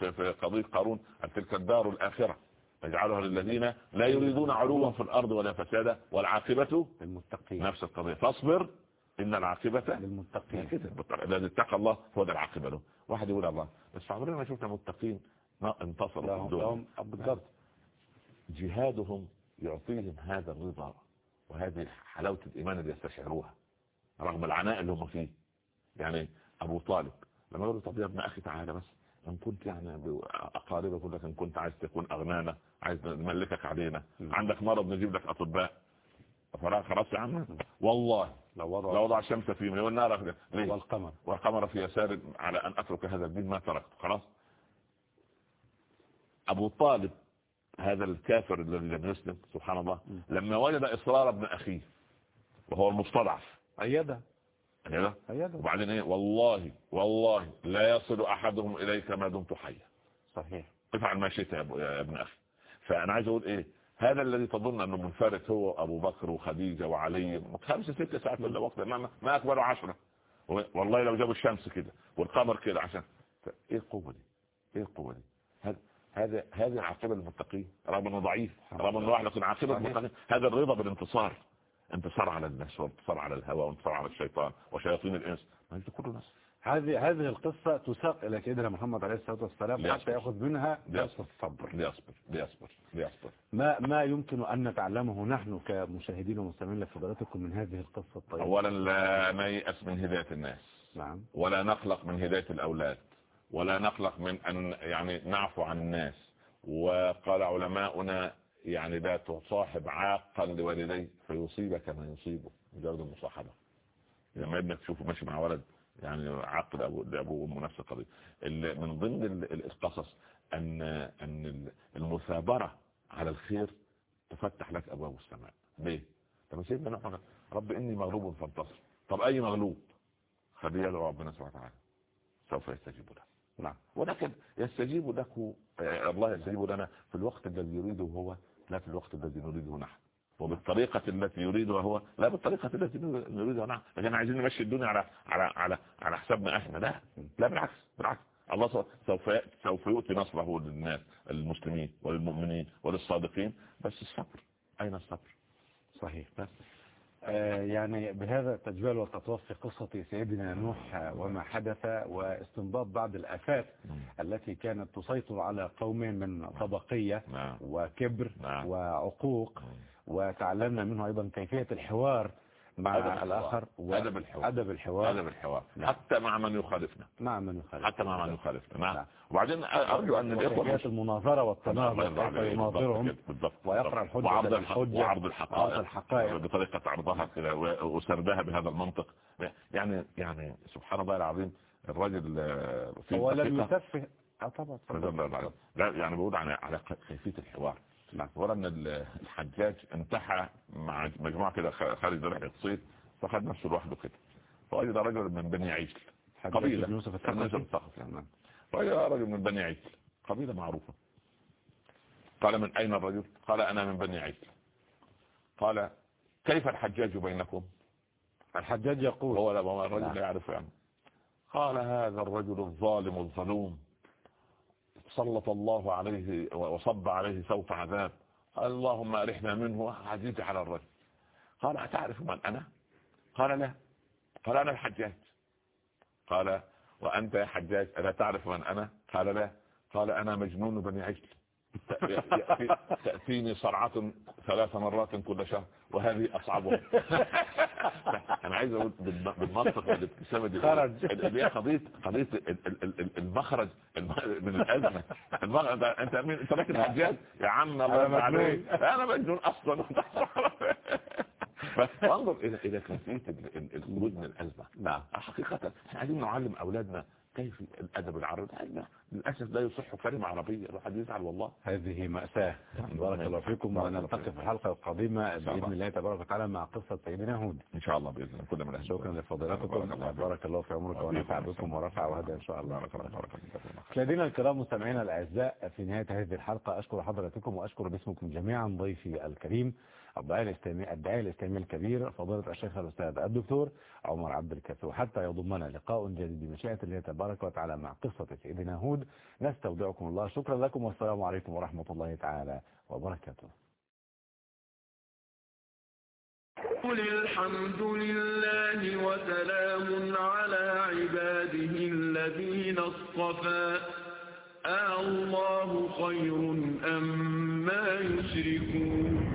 في قضية قارون تلك الدار الآخرة يجعلها للذين لا يريدون علوا في الأرض ولا فسادا والعاقبة للمتقين. نفس القضية. فاصبر إن العاقبة للمتقين. الذي اتقى الله هو ده العاقبة له. واحد يقول الله بس عمرنا ما شفنا متقين. ما انتصروا في الدنيا بالضبط. جهادهم يعطيهم هذا الرضا وهذه حلاوة الإيمان اللي يستشعروها. رغم العناء اللي هم فيه يعني أبو طالب لما يقول طب يا ابن أخي تعالى بس إن كنت يعني أقاربك يقول لك إن كنت عايز تكون أغنانا عايز نملكك علينا. عندك مرض نجيب لك أطباء. فلا خلاص يا عم. والله لو وضع لو وضع الشمس في يمين والنار ليه؟ والقمر والقمر في يسار على أن أترك هذا الدين ما تركته خلاص؟ أبو طالب هذا الكافر الذي لم يسلم سبحان الله. لما وجد إصرار ابن أخيه وهو المستضعف أيده كده أيده وبعدين إيه؟ والله والله لا يصل أحدهم إليك ما دمت حيا. صحيح. افعل ما شئت يا, أبو- ابن أخي. فأنا عايز أقول إيه؟ هذا الذي تظن أنه منفرد هو أبو بكر وخديجة وعلي. خمسة ستة ساعات ولا وقت ما, ما اكبروا عشرة. والله لو جابوا الشمس كده والقمر كده عشان. إيه القوة دي؟ إيه القوة دي؟ هذا هذا هذه عاقبة المتقين. رغم إنه ضعيف رغم إنه واحد لكن صحيح. المتقين. هذا الرضا بالانتصار. انتصار على الناس وانتصار على الهوى وانتصار على الشيطان وشياطين الإنس. ما انت كله هذه هذه القصة تساق إلى سيدنا محمد عليه الصلاة والسلام ليصبر. حتى يأخذ منها درس ليصبر. الصبر. ليصبر. ليصبر. ليصبر. ما ما يمكن أن نتعلمه نحن كمشاهدين ومستمعين لفضلاتكم من هذه القصة الطيبة. اولا لا نيأس من هداية الناس. نعم. ولا نقلق من هداية الأولاد. ولا نقلق من أن يعني نعفو عن الناس. وقال علماؤنا يعني لا تصاحب عاقا لوالديه فيصيبك ما يصيبه مجرد المصاحبة. لما ابنك تشوفه ماشي مع ولد يعني عاقل ابو لأبوه وامه نفس القضية ال- من ضمن ال- ال- القصص ان أن ال- المثابرة على الخير تفتح لك أبواب السماء. ليه؟ طب سيدنا قال رب إني مغلوب فانتصر. طب أي مغلوب؟ خليه يدعو ربنا سبحانه وتعالى. سوف يستجيب له نعم. ولكن يستجيب لك آه، الله يستجيب لنا في الوقت الذي يريده هو لا في الوقت الذي نريده نحن. وبالطريقة التي يريدها هو لا بالطريقة التي نريدها نحن. لكن عايزين نمشي الدنيا على على على على حسابنا إحنا. لا لا بالعكس بالعكس. الله سوف- سوف يؤتي نصره للناس المسلمين وللمؤمنين وللصادقين. بس الصبر. أين الصبر؟ صحيح بس. يعني بهذا التجوال والتطوف في قصة سيدنا نوح آه، وما حدث واستنباط بعض الآفات التي كانت تسيطر على قوم من طبقية نعم. وكبر نعم. وعقوق. وتعلمنا منه أيضا كيفية الحوار مع أدب الحوار. الآخر أدب الحوار. أدب الحوار هذا بالحوار نعم. حتى مع من يخالفنا مع من يخالف حتى مع من يخالفنا نعم نعم. وبعدين أرجو أن الإخوة وكيفية المناظرة والتناظر. يناظرهم. ويقرأ الحجة وعرض الحجة وعرض الحقائق وعرض الحقائق. بطريقة عرضها وسردها بهذا المنطق يعني يعني سبحان الله العظيم الراجل آه، في هو لم يسفه آه طبعا لا يعني بقول على على كيفية الحوار ال- الحجاج انتحى مع مجموعة كده خارج رحلة صيد فخد نفسه لوحده كده. فوجد رجل من بني عيسل قبيلة. يوسف الثقفي. الثقفي يعني. وجد رجل من بني عيسل قبيلة معروفة. قال من أين الرجل؟ قال أنا من بني عيسل قال كيف الحجاج بينكم؟ الحجاج يقول هو لا الرجل. لا. يعرف يعني. قال هذا الرجل الظالم الظلوم. سلط الله عليه وصب عليه سوط عذاب. قال اللهم أرحنا منه. عزيز على الرجل. قال أتعرف من أنا؟ قال لا. قال أنا الحجاج. قال وأنت يا حجاج ألا تعرف من أنا؟ قال لا. قال أنا مجنون بني عجل. تأتيني صرعة ثلاث مرات كل شهر وهذه أصعبها. أنا عايز أقول بالم- بالمنطق والابتسامة دي. خرج. اللي هي قضية قضية ال- ال- ال- ال- المخرج الم- من الأزمة. المخرج أنت مين؟ أنت راكب حجاج يا عم الله. عليك. أنا مجنون أصلا. فانظر إلى إلى كيفية ال- ال- الخروج من الأزمة. نعم. حقيقة إحنا عايزين نعلم أولادنا كيف الأدب العربي؟ هذا للأسف لا يصح كلمة عربية الواحد يزعل والله. هذه مأساة. بارك الله فيكم ونلتقي. في الحلقة القادمة. بإذن الله. تبارك وتعالى مع قصة سيدنا هود. إن شاء الله بإذن الله. كل من شكرا لفضيلتكم. بارك الله في عمرك ونفع بكم ورفع وهدى إن شاء الله. بارك الله بارك مشاهدينا الكرام مستمعينا الأعزاء في نهاية هذه الحلقة أشكر حضراتكم وأشكر باسمكم جميعا ضيفي الكريم. الداعية الإسلامي الداعية الإسلامي الكبير فضيلة الشيخ الأستاذ الدكتور عمر عبد الكافي وحتى يضمنا لقاء جديد بمشيئة الله تبارك وتعالى مع قصة سيدنا هود. نستودعكم الله. شكرا لكم والسلام عليكم ورحمة الله تعالى وبركاته. قل الحمد لله وسلام على عباده الذين اصطفى. الله خير أم ما يشركون.